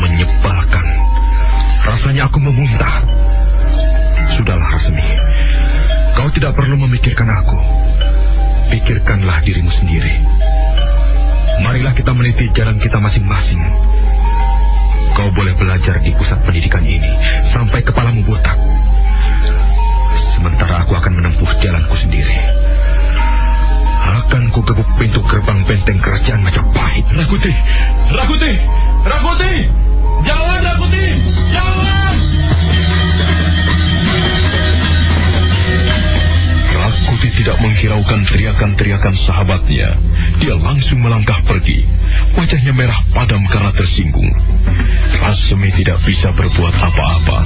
Menyebalkan. Rasanya aku memuntah. Sudahlah, Rasmi. Kau tidak perlu memikirkan aku. Pikirkanlah dirimu sendiri. Marilah kita meniti jalan kita masing-masing. Kau boleh belajar di pusat pendidikan ini sampai kepalamu botak. Sementara aku akan menempuh jalanku sendiri. Akan ku gebuk pintu gerbang benteng kerajaan Majapahit. Rakuti, Rakuti, Rakuti, jalan Rakuti, jalan. Rakuti tidak menghiraukan teriakan-teriakan sahabatnya. Dia langsung melangkah pergi. Wajahnya merah padam karena tersinggung. Rasemi tidak bisa berbuat apa-apa.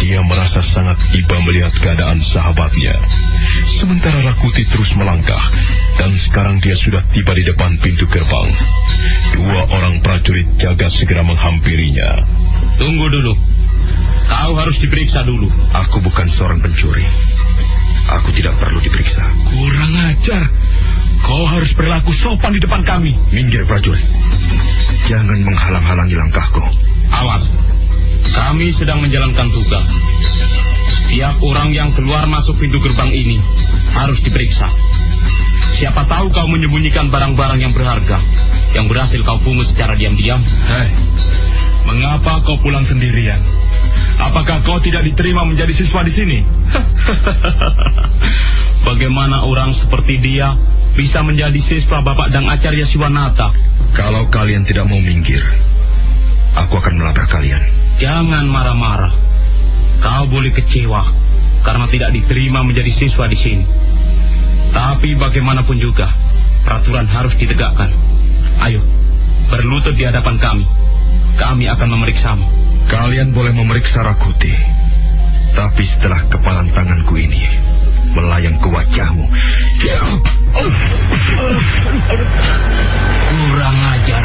Dia merasa sangat iba melihat keadaan sahabatnya. Sementara Rakuti terus melangkah, dan sekarang dia sudah tiba di depan pintu gerbang. Dua orang prajurit jaga segera menghampirinya. Tunggu dulu. Kau harus diperiksa dulu. Aku bukan seorang pencuri. Aku tidak perlu diperiksa. Kurang ajar. Kau harus berlaku sopan di depan kami. Minggir prajurit. Jangan menghalang-halangi langkahku. Awas. Kami sedang menjalankan tugas. Setiap orang yang keluar masuk pintu gerbang ini harus diperiksa. Siapa tahu kau menyembunyikan barang-barang yang berharga yang berhasil kau pungut secara diam-diam. Hei, mengapa kau pulang sendirian? Apakah kau tidak diterima menjadi siswa di sini? [laughs] Bagaimana orang seperti dia bisa menjadi siswa Bapak dan Acarya Siwanata? Kalau kalian tidak mau minggir, aku akan melabrak kalian. Jangan marah-marah. Kau boleh kecewa karena tidak diterima menjadi siswa di sini. Tapi bagaimanapun juga, peraturan harus ditegakkan. Ayo, berlutut di hadapan kami. Kami akan memeriksamu. Kalian boleh memeriksa Rakuti. Tapi setelah kepalan tanganku ini melayang ke wajahmu. Kurang ajar.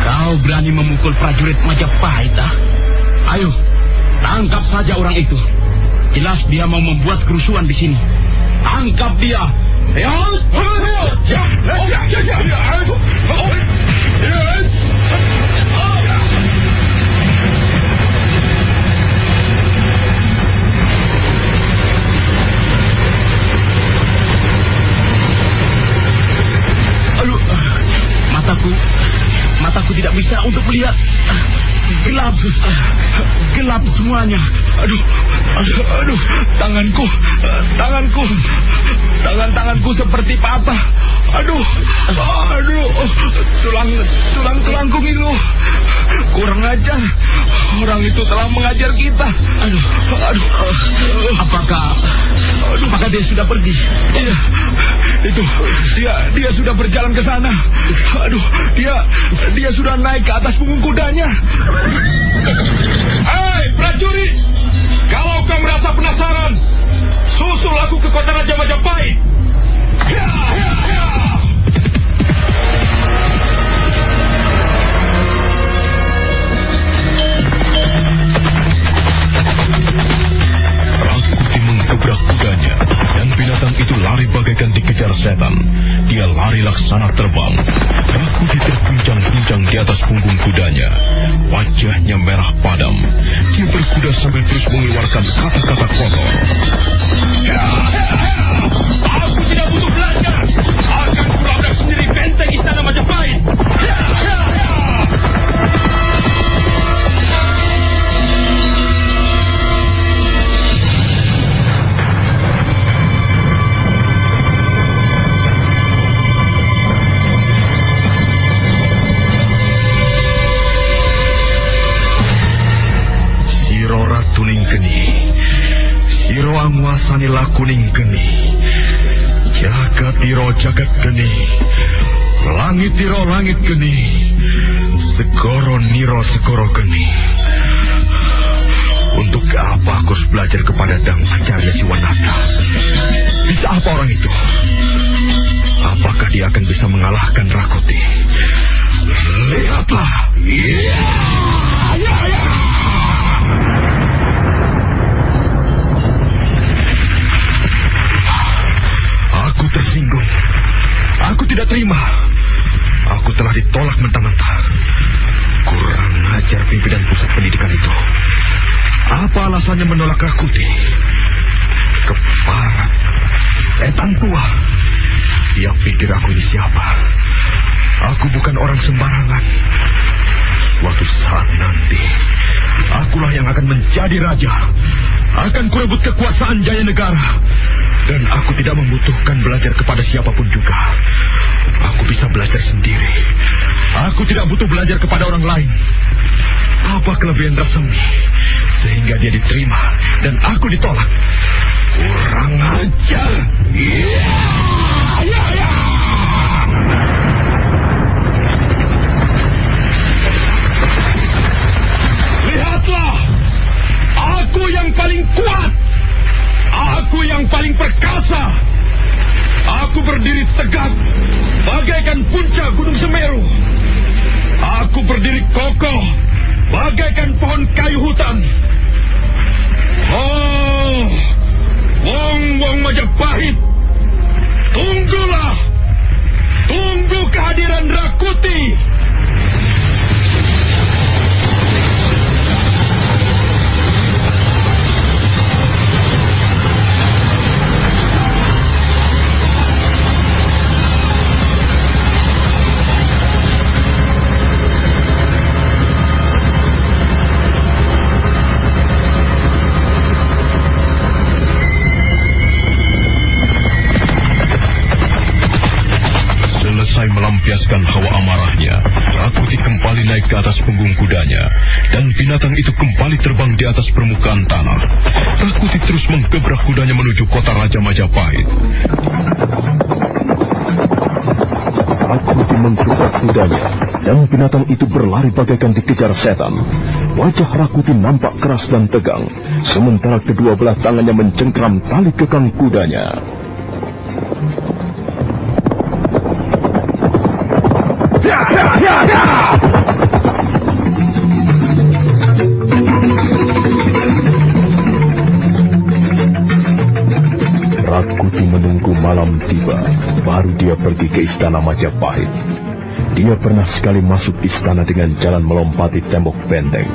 Kau berani memukul prajurit Majapahit, ah? Ayo, tangkap saja orang itu. Jelas dia mau membuat kerusuhan di sini. Tangkap dia. Ya, ya, ya, ya, ya. Mataku, mataku tidak bisa untuk melihat. Gelap, gelap semuanya. Aduh, aduh, aduh, tanganku, tanganku, tangan-tanganku seperti patah. Aduh, aduh, tulang, tulang tulangku itu kurang ajar. Orang itu telah mengajar kita. Aduh, aduh, apakah, apakah dia sudah pergi? Iya, itu dia, dia sudah berjalan ke sana. Aduh, dia, dia sudah naik ke atas punggung kudanya. Hei, prajurit! Kalau kau merasa penasaran, susul aku ke kota Raja Majapahit. Menggebrak kudanya dan binatang itu lari bagaikan dikejar setan. Dia lari laksana terbang. Rakuti terguncang-guncang di atas punggung kudanya. Wajahnya merah padam. Dia berkuda sambil terus mengeluarkan kata-kata kotor. Ya, ya, ya. Aku tidak butuh belajar. Akan kulabrak sendiri benteng istana Majapahit. Ya, ratuning geni. Siro angwasani lakuning geni. Jagat tiro jagat geni. Langit tiro langit geni. Segoro niro segoro geni. Untuk apa aku harus belajar kepada Dang Acarya Siwanata? Bisa apa orang itu? Apakah dia akan bisa mengalahkan Rakuti? Lihatlah. Iya. Ditolak mentah-mentah. Kurang ajar pimpinan pusat pendidikan itu. Apa alasannya menolak Rakuti? Keparat. Setan tua. Dia pikir aku ini siapa? Aku bukan orang sembarangan. Suatu saat nanti, akulah yang akan menjadi raja. Akan kurebut kekuasaan Jaya Negara. Dan aku tidak membutuhkan belajar kepada siapa pun juga. Aku bisa belajar sendiri. Aku tidak butuh belajar kepada orang lain. Apa kelebihan Rasemi? Sehingga dia diterima dan aku ditolak. Kurang ajar. Lihatlah, aku yang paling kuat. Aku yang paling perkasa. Aku berdiri tegak bagaikan puncak Gunung Semeru. Aku berdiri kokoh bagaikan pohon kayu hutan. Oh, wong-wong Majapahit, tunggulah. Tunggu kehadiran Rakuti. Melampiaskan hawa amarahnya, Rakuti kembali naik ke atas punggung kudanya, dan binatang itu kembali terbang di atas permukaan tanah. Rakuti terus menggebrak kudanya menuju kota Raja Majapahit. Rakuti menggebrak kudanya, dan binatang itu berlari bagaikan dikejar setan. Wajah Rakuti nampak keras dan tegang, sementara kedua belah tangannya mencengkram tali kekang kudanya. Tiba, baru dia pergi ke istana Majapahit. Dia pernah sekali masuk istana dengan jalan melompati tembok benteng.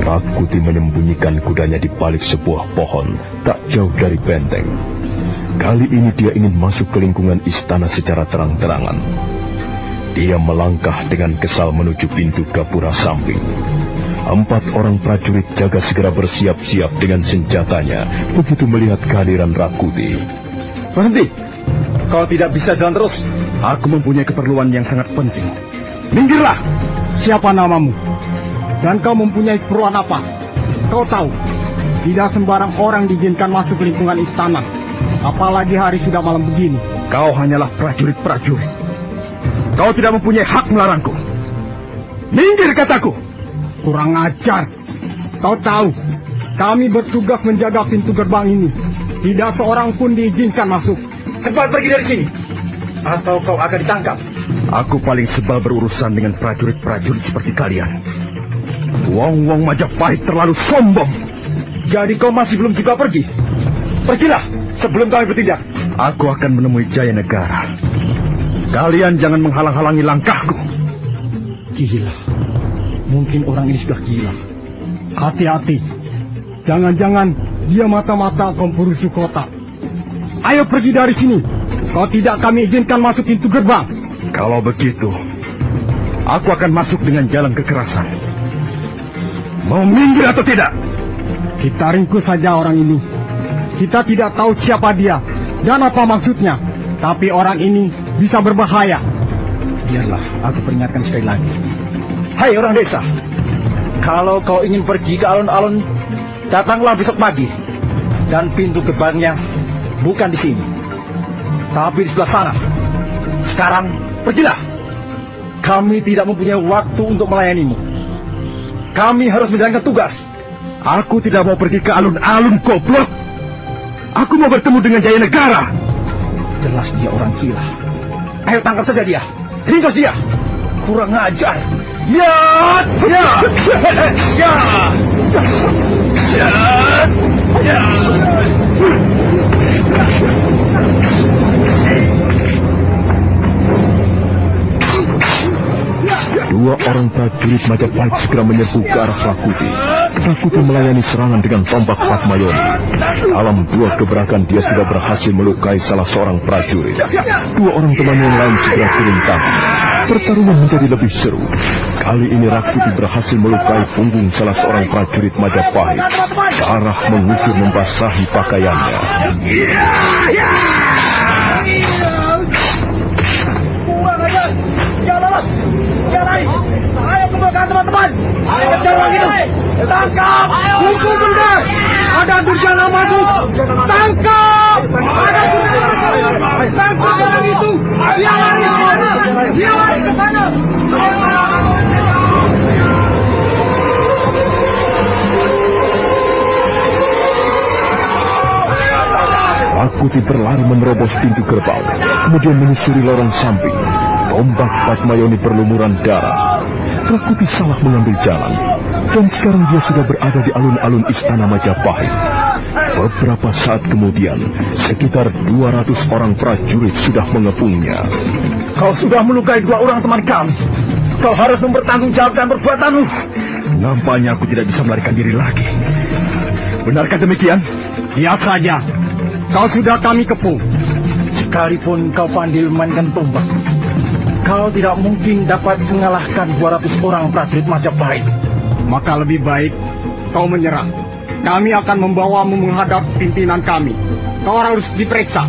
Rakuti menyembunyikan kudanya di balik sebuah pohon, tak jauh dari benteng. Kali ini dia ingin masuk ke lingkungan istana secara terang-terangan. Dia melangkah dengan kesal menuju pintu gapura samping. Empat orang prajurit jaga segera bersiap-siap dengan senjatanya begitu melihat kehadiran Rakuti. Berhenti. Kau tidak bisa jalan terus. Aku mempunyai keperluan yang sangat penting. Minggirlah. Siapa namamu? Dan kau mempunyai keperluan apa? Kau tahu, tidak sembarang orang diizinkan masuk lingkungan istana. Apalagi hari sudah malam begini. Kau hanyalah prajurit-prajurit. Kau tidak mempunyai hak melarangku. Minggir kataku. Kurang ajar. Kau tahu, kami bertugas menjaga pintu gerbang ini. Tidak seorang pun diizinkan masuk. Cepat pergi dari sini. Atau kau akan ditangkap. Aku paling sebal berurusan dengan prajurit-prajurit seperti kalian. Wong-wong Majapahit terlalu sombong. Jadi kau masih belum juga pergi? Pergilah sebelum kami bertindak. Aku akan menemui Jaya Negara. Kalian jangan menghalang-halangi langkahku. Gila. Mungkin orang ini sudah gila. Hati-hati. Jangan-jangan dia mata-mata kompurusu kota. Ayo pergi dari sini. Kau tidak kami izinkan masuk pintu gerbang. Kalau begitu, aku akan masuk dengan jalan kekerasan. Mau minggir atau tidak? Kita ringkus saja orang ini. Kita tidak tahu siapa dia dan apa maksudnya. Tapi orang ini bisa berbahaya. Biarlah, aku peringatkan sekali lagi. Hai orang desa, kalau kau ingin pergi ke alun-alun, datanglah besok pagi. Dan pintu gerbangnya bukan di sini, tapi di sebelah sana. Sekarang pergilah. Kami tidak mempunyai waktu untuk melayanimu. Kami harus menjalankan tugas. Aku tidak mau pergi ke alun-alun goblok. Aku mau bertemu dengan Jaya Negara. Jelas dia orang gila. Ayo tangkap saja dia. Ringkus dia. Kurang ajar. Ya, ya, ya, ya, ya. Orang prajurit Majapahit segera menyerbu ke arah Rakuti. Rakuti melayani serangan dengan tombak Fatmayoni. Dalam dua gebrakan dia sudah berhasil melukai salah seorang prajurit. Dua orang temannya yang lain segera turun tangan. Pertarungan menjadi lebih seru. Kali ini Rakuti berhasil melukai punggung salah seorang prajurit Majapahit. Darah mengucur membasahi pakaiannya. Kumpulkan teman-teman. Kejar orang itu. Tangkap. Hukum benda. Ada durjana masuk. Tangkap. Ada durjana masuk. Tangkap orang itu. Dia lari ke mana? Dia lari ke sana. Rakuti berlari menerobos pintu gerbang, kemudian menyusuri lorong samping. Tombak Fatmayoni berlumuran darah. Rakuti salah mengambil jalan, dan sekarang dia sudah berada di alun-alun istana Majapahit. Beberapa saat kemudian, sekitar 200 orang prajurit sudah mengepungnya. Kau sudah melukai dua orang teman kami. Kau harus mempertanggungjawabkan perbuatanmu. Nampaknya aku tidak bisa melarikan diri lagi. Benarkah demikian? Lihat saja. Kau sudah kami kepung. Sekalipun kau pandai memainkan tombak, kau tidak mungkin dapat mengalahkan 200 orang prajurit Majapahit. Maka lebih baik kau menyerah. Kami akan membawamu menghadap pimpinan kami. Kau harus diperiksa.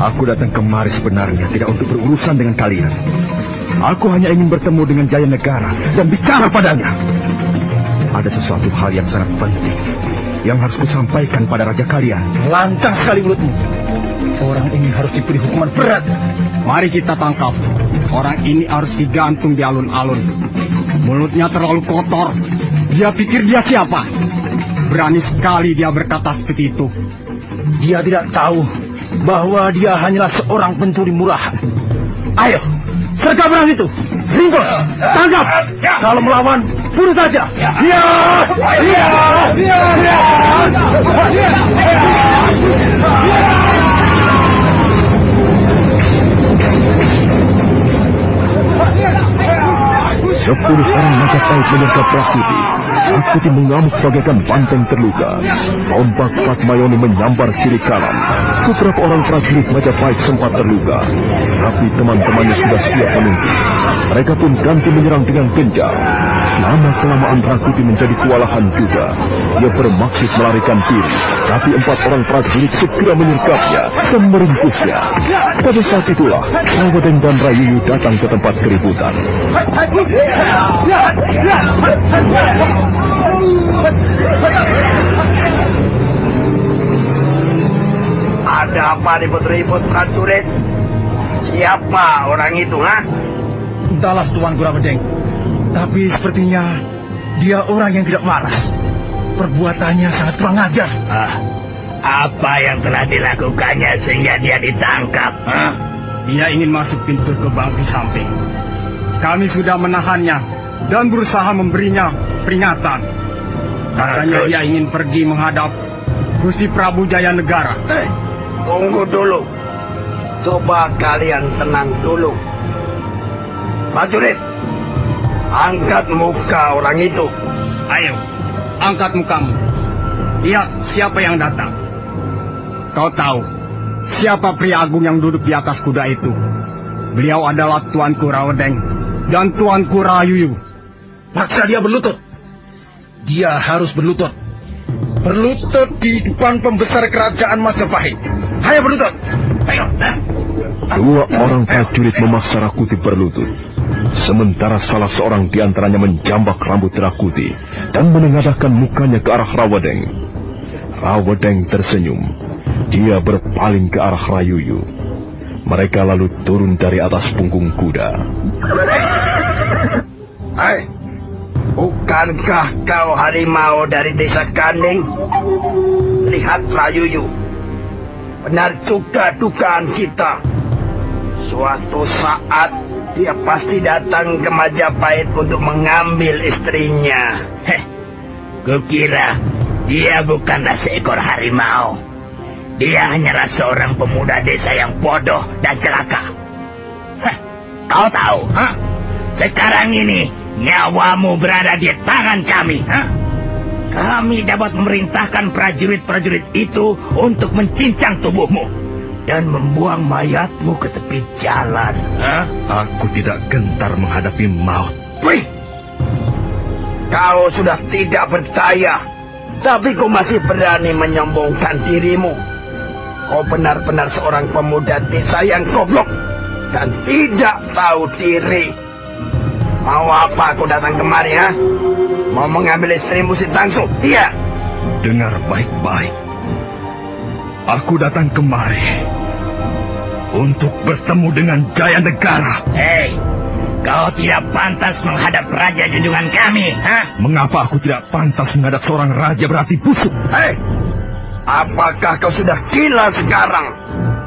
Aku datang kemari sebenarnya tidak untuk berurusan dengan kalian. Aku hanya ingin bertemu dengan Jaya Negara dan bicara padanya. Ada sesuatu hal yang sangat penting yang harus kusampaikan pada raja kalian. Lancang sekali mulutmu. Orang ini harus diberi hukuman berat. Mari kita tangkap. Orang ini harus digantung di alun-alun. Mulutnya terlalu kotor. Dia pikir dia siapa? Berani sekali dia berkata seperti itu. Dia tidak tahu bahwa dia hanyalah seorang pencuri murahan. Ayo, sergap orang itu. Ringkos, tangkap. Kalau melawan, bunuh saja. Ya, ya, ya, ya, Sepuluh orang Majapahit menyergap Rakuti. Rakuti mengamuk bagaikan banteng terluka. Tombak Fatmayoni menyambar kiri kanan. Beberapa orang prajurit Majapahit sempat terluka. Tapi teman-temannya sudah siap menunggu. Mereka pun ganti menyerang dengan gencar. Lama kelamaan Rakuti menjadi kewalahan juga. Dia bermaksud melarikan diri, tapi empat orang prajurit segera menyergapnya dan meringkusnya. Pada saat itulah, Rawadeng dan Rayuyu datang ke tempat keributan. Ada apa ribut-ribut prajurit? Siapa orang itu, ha? Entahlah Tuan Gurawedeng. Tapi sepertinya dia orang yang tidak waras. Perbuatannya sangat kurang ajar. Ah, apa yang telah dilakukannya sehingga dia ditangkap? Ha? Dia ingin masuk pintu gerbang di samping. Kami sudah menahannya dan berusaha memberinya peringatan. Katanya Terus? dia ingin pergi menghadap Gusti Prabu Jaya Negara. Eh, tunggu dulu. Coba kalian tenang dulu. Prajurit, angkat muka orang itu. Ayo, angkat mukamu. Lihat siapa yang datang. Kau tahu siapa pria agung yang duduk di atas kuda itu? Beliau adalah Tuanku Rawedeng dan Tuanku Rayuyu. Paksa dia berlutut. Dia harus berlutut. Berlutut di depan pembesar kerajaan Majapahit. Ayo berlutut. Ayo. Nah. Dua orang prajurit memaksa Rakuti berlutut. Sementara salah seorang di antaranya menjambak rambut Rakuti dan menengadahkan mukanya ke arah Rawadeng. Rawadeng tersenyum. Dia berpaling ke arah Rayuyu. Mereka lalu turun dari atas punggung kuda. Hai, bukankah kau harimau dari desa Kanding? Lihat Rayuyu. Benar juga dugaan kita. Suatu saat dia pasti datang ke Majapahit untuk mengambil istrinya. Heh, kukira dia bukanlah seekor harimau. Dia hanyalah seorang pemuda desa yang bodoh dan celaka. Heh, kau tahu, ha? Sekarang ini nyawamu berada di tangan kami. Ha? Kami dapat memerintahkan prajurit-prajurit itu untuk mencincang tubuhmu dan membuang mayatmu ke tepi jalan. Ha? Aku tidak gentar menghadapi maut. Wih! Kau sudah tidak berdaya, tapi kau masih berani menyombongkan dirimu. Kau benar-benar seorang pemuda desa yang goblok dan tidak tahu diri. Mau apa aku datang kemari, ha? Mau mengambil istrimu si Tangsu? Iya. Dengar baik-baik. Aku datang kemari untuk bertemu dengan Jaya Negara. Hei, kau tidak pantas menghadap raja junjungan kami, ha? Mengapa aku tidak pantas menghadap seorang raja berarti busuk? Hei, apakah kau sudah gila sekarang?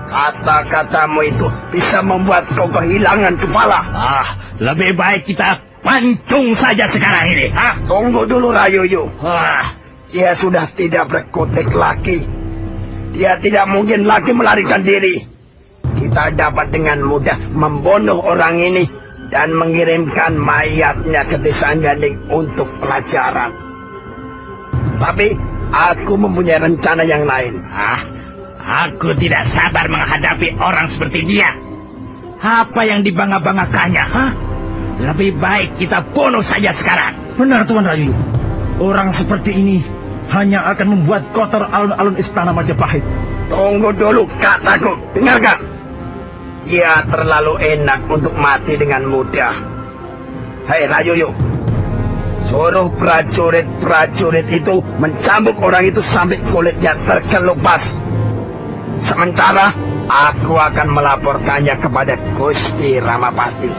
Kata-katamu itu bisa membuat kau kehilangan kepala. Ah, lebih baik kita pancung saja sekarang ini, ha? Tunggu dulu, Rayuyu. Wah, Dia sudah tidak berkutik lagi. Dia tidak mungkin lagi melarikan diri. Kita dapat dengan mudah membunuh orang ini dan mengirimkan mayatnya ke desa Ganding untuk pelajaran. Tapi aku mempunyai rencana yang lain. ah, aku tidak sabar menghadapi orang seperti dia. Apa yang dibangga-banggakannya, ha? Lebih baik kita bunuh saja sekarang. Benar Tuan Rayu. Orang seperti ini hanya akan membuat kotor alun-alun istana Majapahit. Tunggu dulu kataku, dengarkan. Dia terlalu enak untuk mati dengan mudah. Hei Rayuyu, suruh prajurit-prajurit itu mencambuk orang itu sampai kulitnya terkelupas. Sementara aku akan melaporkannya kepada Gusti Ramapati.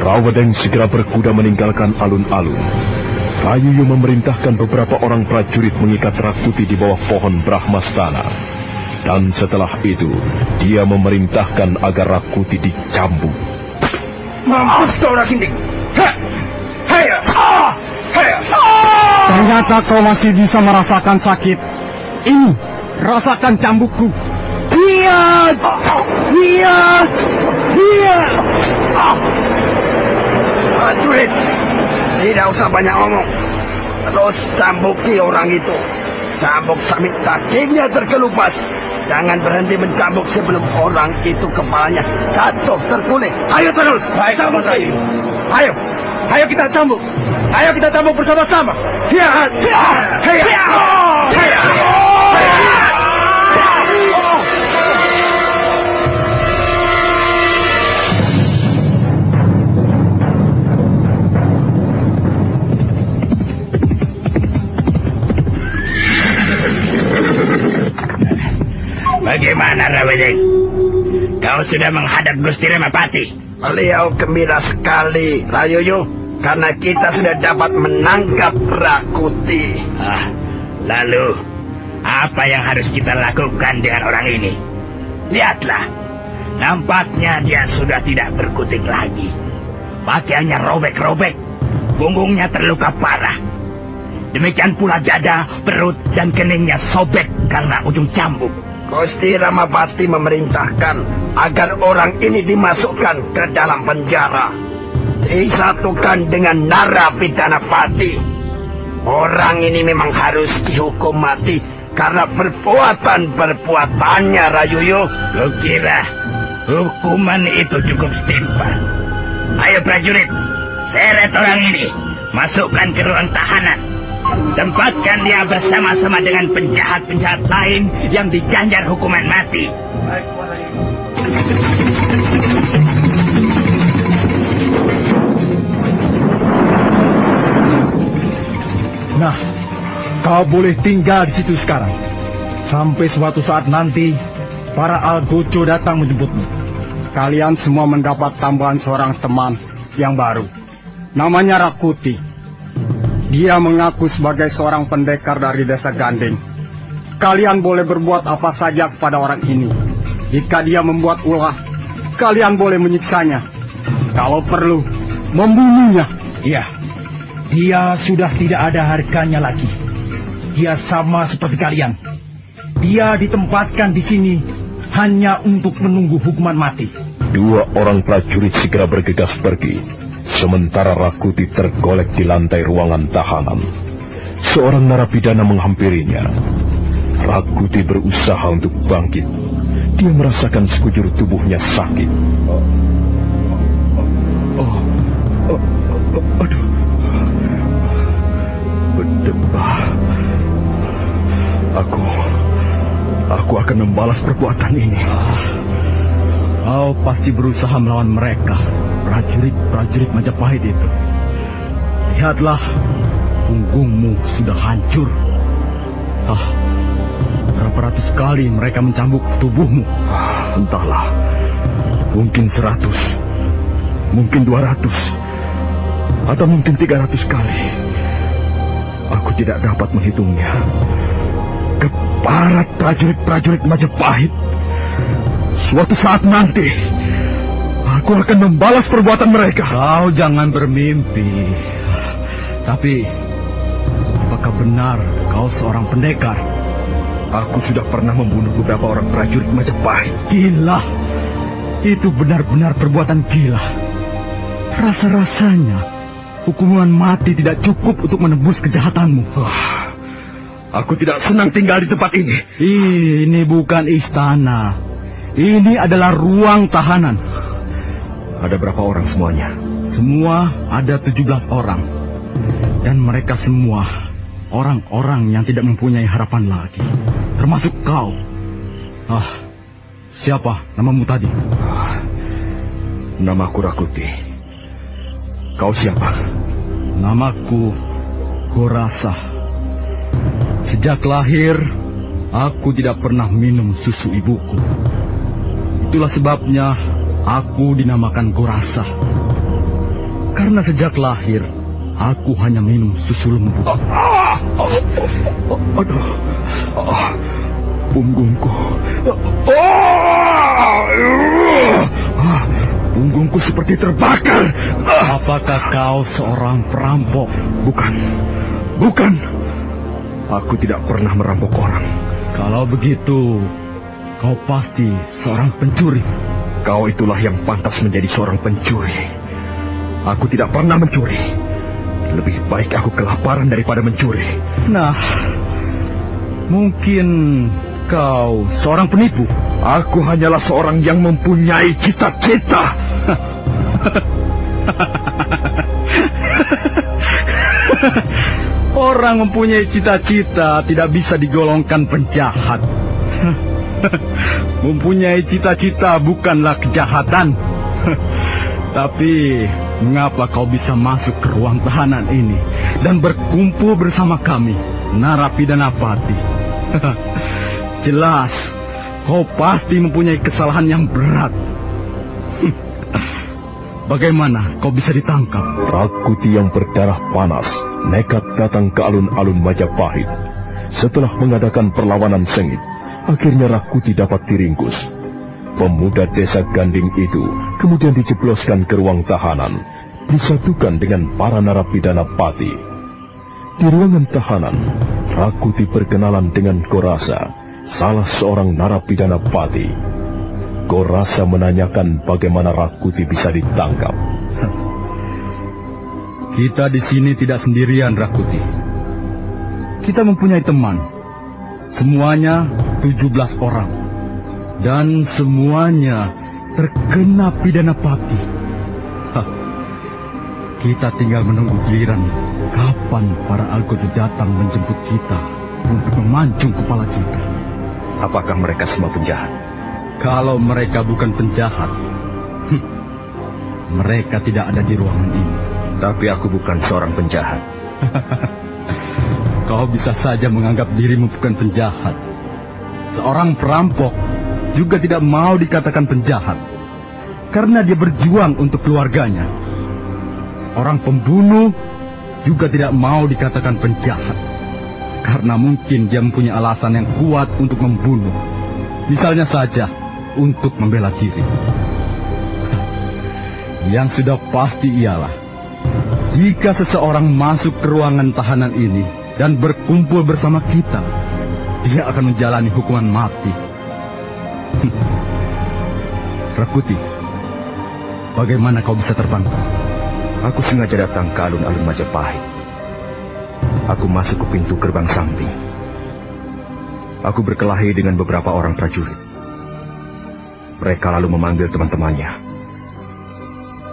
Rawedeng segera berkuda meninggalkan alun-alun. Rayuyu memerintahkan beberapa orang prajurit mengikat Rakuti di bawah pohon Brahmastana. Dan setelah itu, dia memerintahkan agar Rakuti dicambuk. Mampus kau Rakinding! Ternyata kau masih bisa merasakan sakit. Ini, rasakan cambukku. Iya! Iya! Iya! Prajurit, tidak usah banyak ngomong. Terus cambuki orang itu. Cambuk sampai kakinya terkelupas. Jangan berhenti mencambuk sebelum orang itu kepalanya jatuh terkulik. Ayo terus. Baik, cambuk ayo. Ayo, ayo kita cambuk. Ayo kita cambuk bersama-sama. Ya, ya, ya, ya, Bagaimana Rawedeng? Kau sudah menghadap Gusti Ramapati. Beliau gembira sekali, Rayuyu, karena kita sudah dapat menangkap Rakuti. Ah, lalu apa yang harus kita lakukan dengan orang ini? Lihatlah, nampaknya dia sudah tidak berkutik lagi. Pakaiannya robek-robek, punggungnya terluka parah. Demikian pula dada, perut, dan keningnya sobek karena ujung cambuk. Gusti Ramapati memerintahkan agar orang ini dimasukkan ke dalam penjara. Disatukan dengan narapidana pati. Orang ini memang harus dihukum mati karena perbuatan-perbuatannya, Rayuyu. Kukira hukuman itu cukup setimpal. Ayo prajurit, seret orang ini, masukkan ke ruang tahanan. Tempatkan dia bersama-sama dengan penjahat-penjahat lain yang diganjar hukuman mati. Nah, kau boleh tinggal di situ sekarang. Sampai suatu saat nanti, para Algojo datang menjemputmu. Kalian semua mendapat tambahan seorang teman yang baru. Namanya Rakuti. Dia mengaku sebagai seorang pendekar dari desa Gandeng. Kalian boleh berbuat apa saja kepada orang ini. Jika dia membuat ulah, kalian boleh menyiksanya. Kalau perlu, membunuhnya. Iya, dia sudah tidak ada harganya lagi. Dia sama seperti kalian. Dia ditempatkan di sini hanya untuk menunggu hukuman mati. Dua orang prajurit segera bergegas pergi, sementara Rakuti tergolek di lantai ruangan tahanan. Seorang narapidana menghampirinya. Rakuti berusaha untuk bangkit. Dia merasakan sekujur tubuhnya sakit. Oh, oh, oh, oh aduh. Berdebah. Aku, aku akan membalas perbuatan ini. Kau pasti berusaha melawan mereka, prajurit-prajurit Majapahit itu. Lihatlah, punggungmu sudah hancur. Ah, berapa ratus kali mereka mencambuk tubuhmu? Ah, entahlah, mungkin seratus, mungkin dua ratus, atau mungkin tiga ratus kali. Aku tidak dapat menghitungnya. Keparat prajurit-prajurit Majapahit Suatu saat nanti, aku akan membalas perbuatan mereka. Kau jangan bermimpi. Tapi, apakah benar kau seorang pendekar? Aku sudah pernah membunuh beberapa orang prajurit Majapahit. Gila. Itu benar-benar perbuatan gila. Rasa-rasanya, hukuman mati tidak cukup untuk menebus kejahatanmu. Oh, aku tidak senang tinggal di tempat ini. Ini bukan istana. Ini adalah ruang tahanan. Ada berapa orang semuanya? Semua ada 17 orang. Dan mereka semua orang-orang yang tidak mempunyai harapan lagi. Termasuk kau. Ah, siapa namamu tadi? Ah, namaku Rakuti. Kau siapa? Namaku Gorasa. Sejak lahir, aku tidak pernah minum susu ibuku. Itulah sebabnya aku dinamakan Gorasa. Karena sejak lahir, aku hanya minum susu lembu. Ah, aduh, punggungku. Punggungku seperti terbakar. Apakah kau seorang perampok? Bukan, bukan. Aku tidak pernah merampok orang. Kalau begitu, Kau pasti seorang pencuri. Kau itulah yang pantas menjadi seorang pencuri. Aku tidak pernah mencuri. Lebih baik aku kelaparan daripada mencuri. Nah, mungkin kau seorang penipu. Aku hanyalah seorang yang mempunyai cita-cita. [laughs] Orang mempunyai cita-cita tidak bisa digolongkan penjahat. [laughs] Mempunyai cita-cita bukanlah kejahatan. [laughs] Tapi mengapa kau bisa masuk ke ruang tahanan ini dan berkumpul bersama kami, narapidana pati? [laughs] Jelas, kau pasti mempunyai kesalahan yang berat. [laughs] Bagaimana kau bisa ditangkap? Rakuti yang berdarah panas nekat datang ke alun-alun Majapahit. Setelah mengadakan perlawanan sengit, Akhirnya Rakuti dapat diringkus. Pemuda desa Ganding itu kemudian dijebloskan ke ruang tahanan, disatukan dengan para narapidana pati. Di ruangan tahanan, Rakuti berkenalan dengan Gorasa, salah seorang narapidana pati. Gorasa menanyakan bagaimana Rakuti bisa ditangkap. [laughs] Kita di sini tidak sendirian, Rakuti. Kita mempunyai teman. Semuanya 17 orang. Dan semuanya terkena pidana pati. Kita tinggal menunggu giliran kapan para algojo datang menjemput kita untuk memancung kepala kita. Apakah mereka semua penjahat? Kalau mereka bukan penjahat, hm, mereka tidak ada di ruangan ini. Tapi aku bukan seorang penjahat. [laughs] Kau bisa saja menganggap dirimu bukan penjahat. Seorang perampok juga tidak mau dikatakan penjahat karena dia berjuang untuk keluarganya. Seorang pembunuh juga tidak mau dikatakan penjahat karena mungkin dia mempunyai alasan yang kuat untuk membunuh. Misalnya saja untuk membela diri. Yang sudah pasti ialah jika seseorang masuk ke ruangan tahanan ini dan berkumpul bersama kita, dia akan menjalani hukuman mati. Rakuti, Bagaimana kau bisa terbang? Aku sengaja datang ke alun-alun Majapahit. Aku masuk ke pintu gerbang samping. Aku berkelahi dengan beberapa orang prajurit. Mereka lalu memanggil teman-temannya.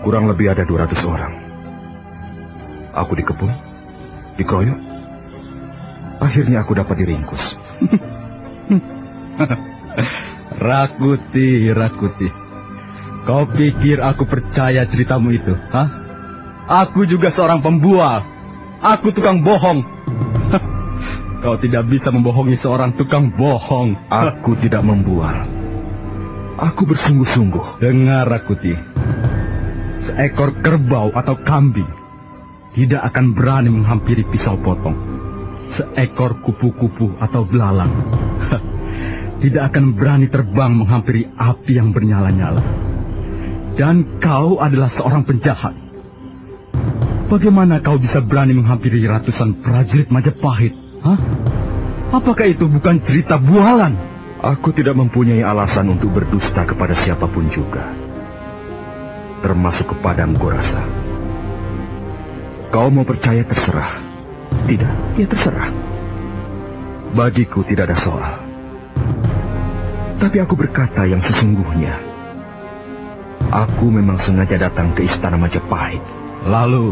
Kurang lebih ada 200 orang. Aku dikepung, dikeroyok. Akhirnya aku dapat diringkus. [laughs] Rakuti, Rakuti. Kau pikir aku percaya ceritamu itu? Hah? Aku juga seorang pembual. Aku tukang bohong. [laughs] Kau tidak bisa membohongi seorang tukang bohong. Aku tidak membual. Aku bersungguh-sungguh. Dengar, Rakuti. Seekor kerbau atau kambing tidak akan berani menghampiri pisau potong. Seekor kupu-kupu atau belalang [laughs] tidak akan berani terbang menghampiri api yang bernyala-nyala. Dan kau adalah seorang penjahat. Bagaimana kau bisa berani menghampiri ratusan prajurit Majapahit? Hah? Apakah itu bukan cerita bualan? Aku tidak mempunyai alasan untuk berdusta kepada siapa pun juga. Termasuk kepadamu, rasa. Kau mau percaya terserah. Tidak, ya terserah. Bagiku tidak ada soal. Tapi aku berkata yang sesungguhnya. Aku memang sengaja datang ke istana Majapahit. Lalu,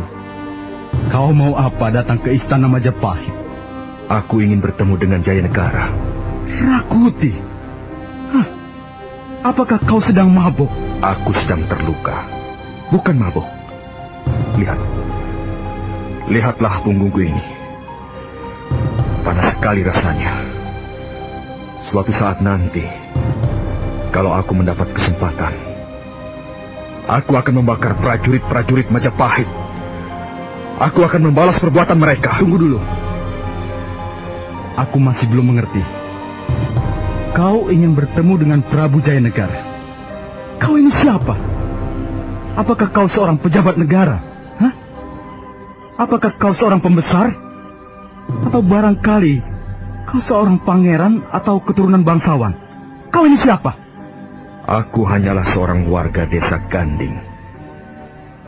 kau mau apa datang ke istana Majapahit? Aku ingin bertemu dengan Jaya Negara. Rakuti. Hah? Apakah kau sedang mabuk? Aku sedang terluka. Bukan mabuk. Lihat. Lihatlah punggungku ini. Panas sekali rasanya. Suatu saat nanti, kalau aku mendapat kesempatan, aku akan membakar prajurit-prajurit Majapahit. Aku akan membalas perbuatan mereka. Tunggu dulu. Aku masih belum mengerti. Kau ingin bertemu dengan Prabu Jaya Negara. Kau ini siapa? Apakah kau seorang pejabat negara? Hah? Apakah kau seorang pembesar? Atau barangkali kau seorang pangeran atau keturunan bangsawan? Kau ini siapa? Aku hanyalah seorang warga desa Ganding.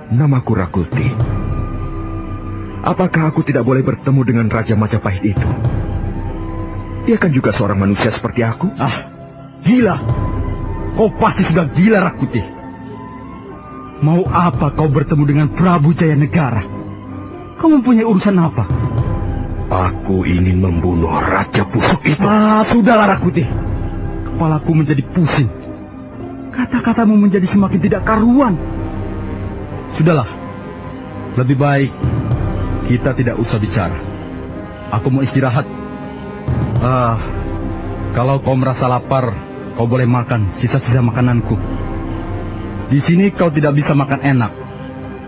Namaku Rakuti. Apakah aku tidak boleh bertemu dengan Raja Majapahit itu? Dia kan juga seorang manusia seperti aku. Ah, gila. Kau pasti sudah gila, Rakuti. Mau apa kau bertemu dengan Prabu Jaya Negara? Kau mempunyai urusan apa? Aku ingin membunuh Raja Pusuk itu. Ah, sudahlah, Rakuti. Kepalaku menjadi pusing. Kata-katamu menjadi semakin tidak karuan. Sudahlah. Lebih baik kita tidak usah bicara. Aku mau istirahat. Ah, kalau kau merasa lapar, kau boleh makan sisa-sisa makananku. Di sini kau tidak bisa makan enak.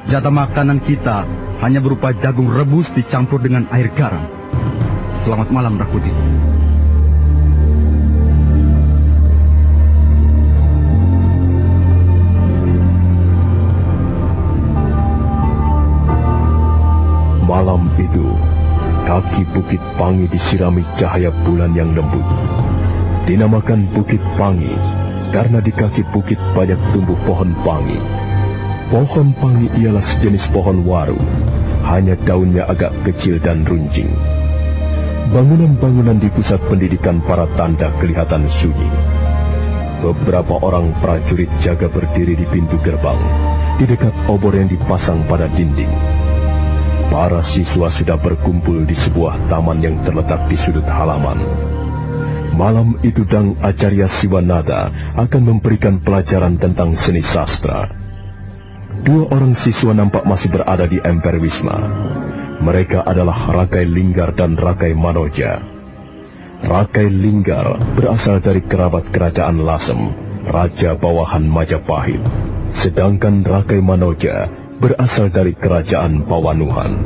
Jatah makanan kita hanya berupa jagung rebus dicampur dengan air garam. Selamat malam, Rakuti. Malam itu, kaki Bukit Pangi disirami cahaya bulan yang lembut. Dinamakan Bukit Pangi karena di kaki bukit banyak tumbuh pohon pangi. Pohon pangi ialah sejenis pohon waru, hanya daunnya agak kecil dan runcing. Bangunan-bangunan di pusat pendidikan para tanda kelihatan sunyi. Beberapa orang prajurit jaga berdiri di pintu gerbang, di dekat obor yang dipasang pada dinding. Para siswa sudah berkumpul di sebuah taman yang terletak di sudut halaman. Malam itu Dang Acarya Siwanada akan memberikan pelajaran tentang seni sastra. Dua orang siswa nampak masih berada di emper Wisma. Mereka adalah Rakai Linggar dan Rakai Manoja. Rakai Linggar berasal dari kerabat kerajaan Lasem, Raja Bawahan Majapahit. Sedangkan Rakai Manoja berasal dari kerajaan Pawanuhan.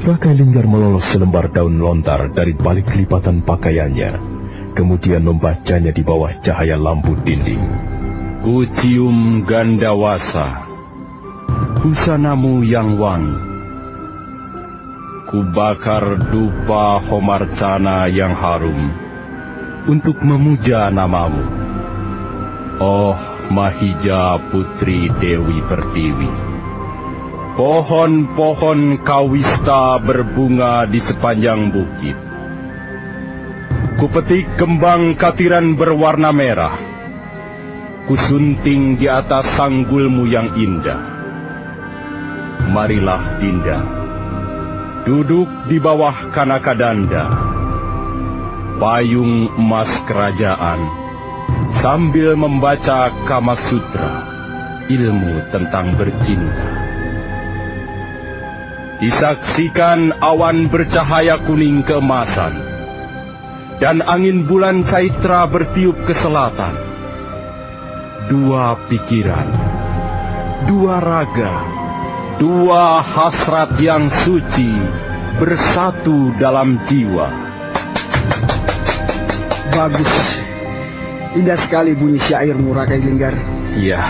Rakai Linggar melolos selembar daun lontar dari balik lipatan pakaiannya, kemudian membacanya di bawah cahaya lampu dinding. Kucium Gandawasa, busanamu yang wangi. Kubakar dupa homarcana yang harum untuk memuja namamu. Oh Mahija Putri Dewi Pertiwi. Pohon-pohon kawista berbunga di sepanjang bukit. Kupetik kembang katiran berwarna merah. Kusunting di atas sanggulmu yang indah. Marilah Dinda, duduk di bawah kanakadanda, payung emas kerajaan, sambil membaca Kama Sutra, ilmu tentang bercinta. Disaksikan awan bercahaya kuning keemasan, dan angin bulan caitra bertiup ke selatan. Dua pikiran, dua raga, dua hasrat yang suci bersatu dalam jiwa. Bagus. Indah sekali bunyi syairmu, Rakai Linggar. Iya,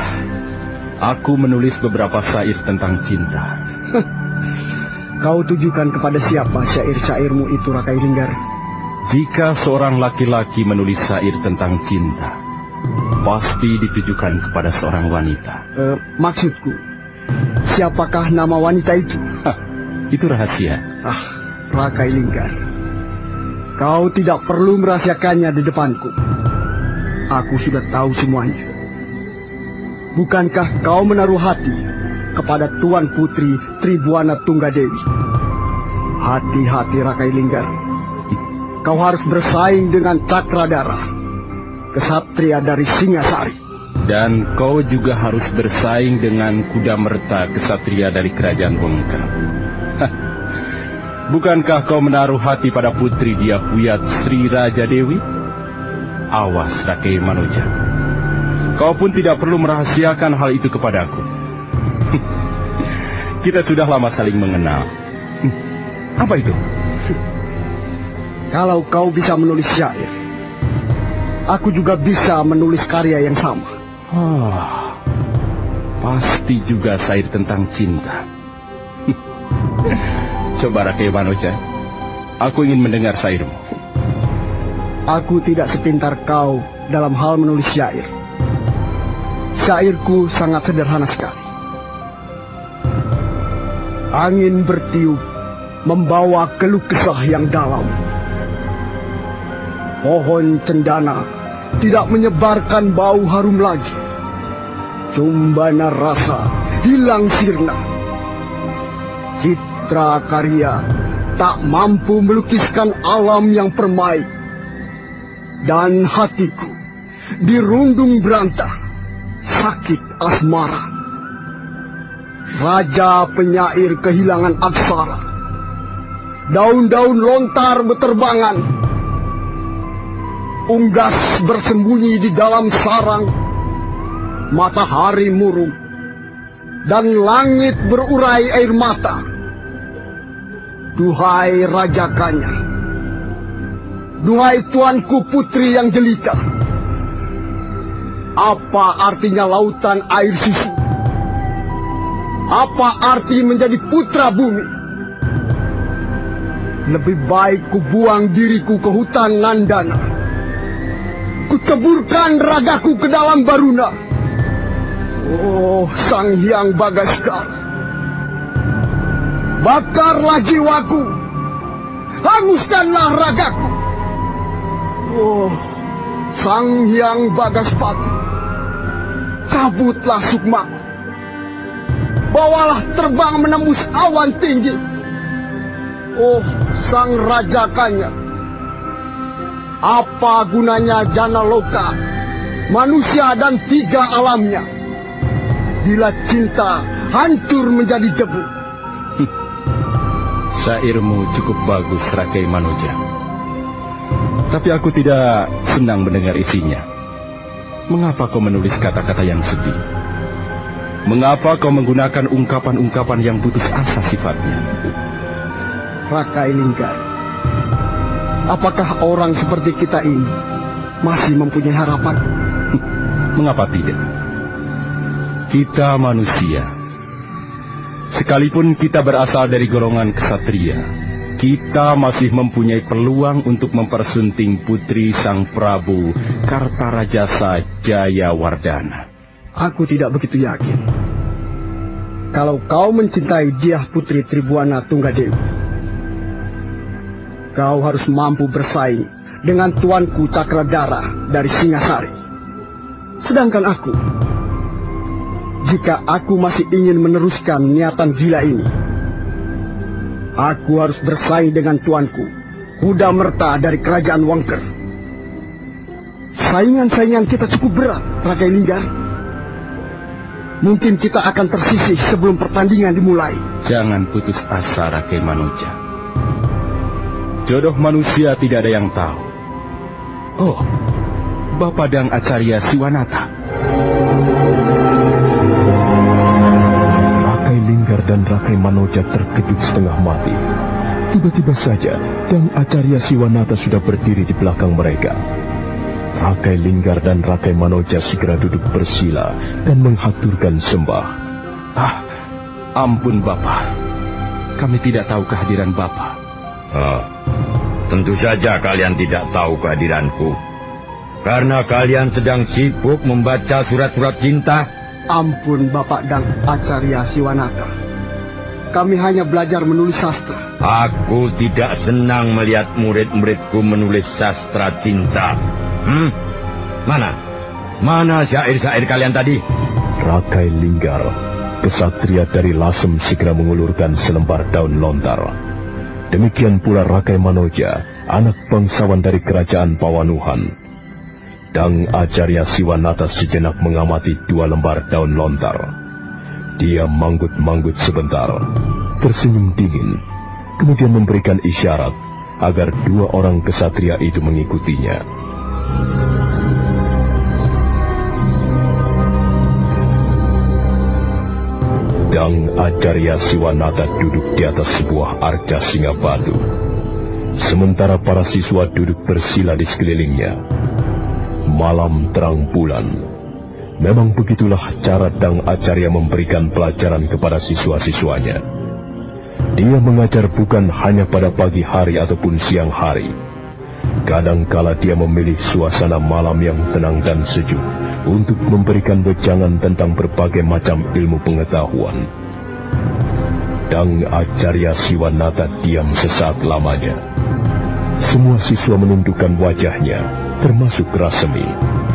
aku menulis beberapa syair tentang cinta. Kau tujukan kepada siapa syair-syairmu itu, Rakai Linggar? Jika seorang laki-laki menulis syair tentang cinta, pasti ditujukan kepada seorang wanita. Eh, maksudku, siapakah nama wanita itu? Hah, itu rahasia. Ah, Rakai Linggar. Kau tidak perlu merahasiakannya di depanku. Aku sudah tahu semuanya. Bukankah kau menaruh hati kepada Tuan Putri Tribuana Tunggadewi? Hati-hati Rakai Linggar. Kau harus bersaing dengan Cakradara, kesatria dari Singasari. Dan kau juga harus bersaing dengan kuda merta kesatria dari kerajaan Wengkang. Hah, Bukankah kau menaruh hati pada putri dia Huyat Sri Raja Dewi? Awas Rakai Manoja. Kau pun tidak perlu merahasiakan hal itu kepadaku. [laughs] Kita sudah lama saling mengenal. Hmm, Apa itu? Kalau kau bisa menulis syair, aku juga bisa menulis karya yang sama. Ah, pasti juga syair tentang cinta. [laughs] Coba Rakai Manoja, aku ingin mendengar syairmu. Aku tidak sepintar kau dalam hal menulis syair. Syairku sangat sederhana sekali. Angin bertiup membawa keluh kesah yang dalam. Pohon cendana tidak menyebarkan bau harum lagi. Cumbana rasa hilang sirna. Citra karya tak mampu melukiskan alam yang permai. Dan hatiku dirundung berantah sakit asmara. Raja penyair kehilangan aksara. Daun-daun lontar beterbangan. Unggas bersembunyi di dalam sarang. Matahari murung. Dan langit berurai air mata. Duhai Raja Kanya. Duhai tuanku putri yang jelita. Apa artinya lautan air susu? Apa arti menjadi putra bumi? Lebih baik ku buang diriku ke hutan Nandana. Ku ceburkan ragaku ke dalam baruna. Oh, Sang Hyang Bagaskar. Bakarlah jiwaku. Hanguskanlah ragaku. Oh, Sang Hyang Bagaspati. Cabutlah sukmaku. Bawalah terbang menembus awan tinggi. Oh, Sang Raja Kanya. Apa gunanya jana loka, manusia dan tiga alamnya? Bila cinta hancur menjadi debu. [laughs] Syairmu cukup bagus, Rakai Manoja. Tapi aku tidak senang mendengar isinya. Mengapa kau menulis kata-kata yang sedih? Mengapa kau menggunakan ungkapan-ungkapan yang putus asa sifatnya? Rakai Linggar. Apakah orang seperti kita ini masih mempunyai harapan? [laughs] Mengapa tidak? Kita manusia. Sekalipun kita berasal dari golongan kesatria, kita masih mempunyai peluang untuk mempersunting putri Sang Prabu Kartarajasa Jayawardana. Aku tidak begitu yakin. Kalau kau mencintai dia putri Tribuana Tunggadewi, kau harus mampu bersaing dengan tuanku Cakradara dari Singasari. Sedangkan aku, jika aku masih ingin meneruskan niatan gila ini, aku harus bersaing dengan tuanku, Kuda Merta dari Kerajaan Wangker. Saingan-saingan kita cukup berat, Rakai Linggar. Mungkin kita akan tersisih sebelum pertandingan dimulai. Jangan putus asa, Rakai Manuja. Jodoh manusia tidak ada yang tahu. Oh, Bapak Dang Acarya Siwanata. Dan Rakai Manoja terkejut setengah mati. Tiba-tiba saja, Dang Acarya Siwanata sudah berdiri di belakang mereka. Rakai Linggar dan Rakai Manoja segera duduk bersila dan menghaturkan sembah. Ah, ampun Bapak. Kami tidak tahu kehadiran Bapak. Ah, tentu saja kalian tidak tahu kehadiranku. Karena kalian sedang sibuk membaca surat-surat cinta. Ampun Bapak dan Acarya Siwanata. Kami hanya belajar menulis sastra. Aku tidak senang melihat murid-muridku menulis sastra cinta. Hmm? Mana? Mana syair-syair kalian tadi? Rakai Linggar, kesatria dari Lasem segera mengulurkan selembar daun lontar. Demikian pula Rakai Manoja, anak bangsawan dari kerajaan Pawanuhan. Dang Acarya Siwanata sejenak mengamati dua lembar daun lontar. Dia manggut-manggut sebentar, tersenyum dingin, kemudian memberikan isyarat agar dua orang kesatria itu mengikutinya. Dang Acarya Siwanata duduk di atas sebuah arca singa batu. Sementara para siswa duduk bersila di sekelilingnya. Malam terang bulan. Memang begitulah cara Dang Acarya memberikan pelajaran kepada siswa-siswanya. Dia mengajar bukan hanya pada pagi hari ataupun siang hari. Kadangkala dia memilih suasana malam yang tenang dan sejuk untuk memberikan wejangan tentang berbagai macam ilmu pengetahuan. Dang Acarya Siwanata diam sesaat lamanya. Semua siswa menundukkan wajahnya, termasuk Rasemi.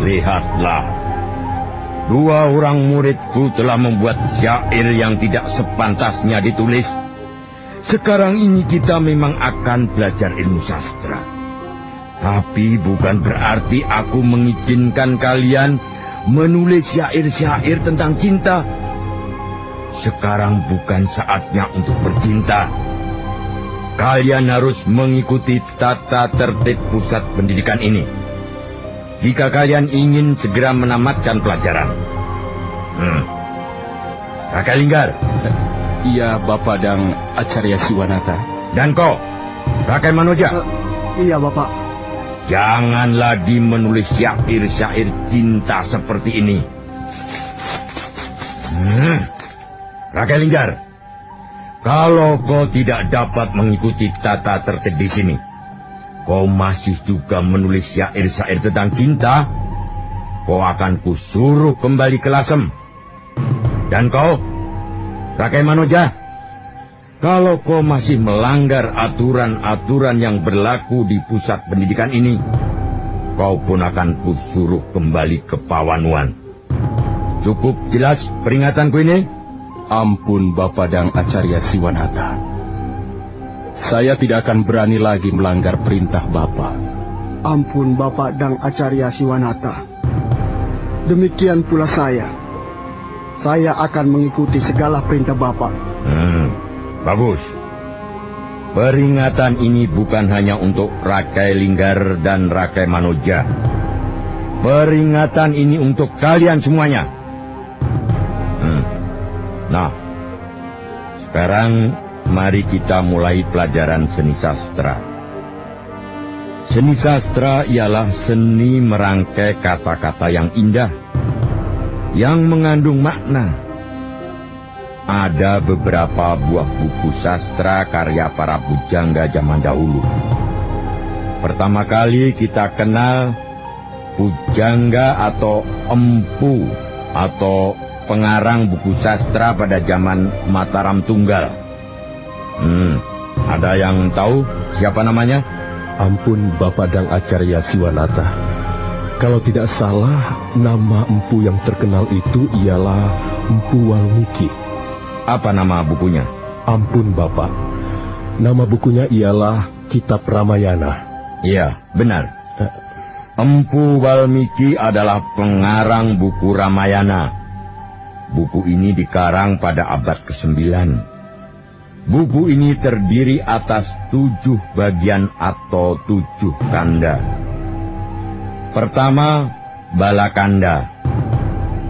Lihatlah, dua orang muridku telah membuat syair yang tidak sepantasnya ditulis. Sekarang ini kita memang akan belajar ilmu sastra. Tapi bukan berarti aku mengizinkan kalian menulis syair-syair tentang cinta. Sekarang bukan saatnya untuk bercinta. Kalian harus mengikuti tata tertib pusat pendidikan ini. Jika kalian ingin segera menamatkan pelajaran. Hmm. Kakak Linggar. Iya, Bapak dan Acarya Siwanata. Dan kau, Rakai Manoja. Uh, iya, Bapak. Jangan lagi menulis syair-syair cinta seperti ini. Hmm. Rakai Linggar, kalau kau tidak dapat mengikuti tata tertib di sini, kau masih juga menulis syair-syair tentang cinta, kau akan kusuruh kembali ke Lasem. Dan kau, Rakai Manoja, kalau kau masih melanggar aturan-aturan yang berlaku di pusat pendidikan ini, kau pun akan kusuruh kembali ke Pawanuan. Cukup jelas peringatanku ini? Ampun Bapak dan Acarya Siwanata. Saya tidak akan berani lagi melanggar perintah Bapak. Ampun Bapak dan Acarya Siwanata. Demikian pula saya. Saya akan mengikuti segala perintah Bapak. Hmm, bagus. Peringatan ini bukan hanya untuk Rakai Linggar dan Rakai Manoja. Peringatan ini untuk kalian semuanya. Hmm. Nah, sekarang mari kita mulai pelajaran seni sastra. Seni sastra ialah seni merangkai kata-kata yang indah, yang mengandung makna. Ada beberapa buah buku sastra karya para pujangga zaman dahulu. Pertama kali kita kenal pujangga atau empu atau pengarang buku sastra pada zaman Mataram Tunggal. Hmm, ada yang tahu siapa namanya? Ampun Bapak Dang Acarya Siwanata. Kalau tidak salah, nama empu yang terkenal itu ialah Empu Walmiki. Apa nama bukunya? Ampun Bapak. Nama bukunya ialah Kitab Ramayana. Iya, benar. Empu Walmiki adalah pengarang buku Ramayana. Buku ini dikarang pada abad ke-9. Buku ini terdiri atas tujuh bagian atau tujuh kanda. Pertama, Balakanda.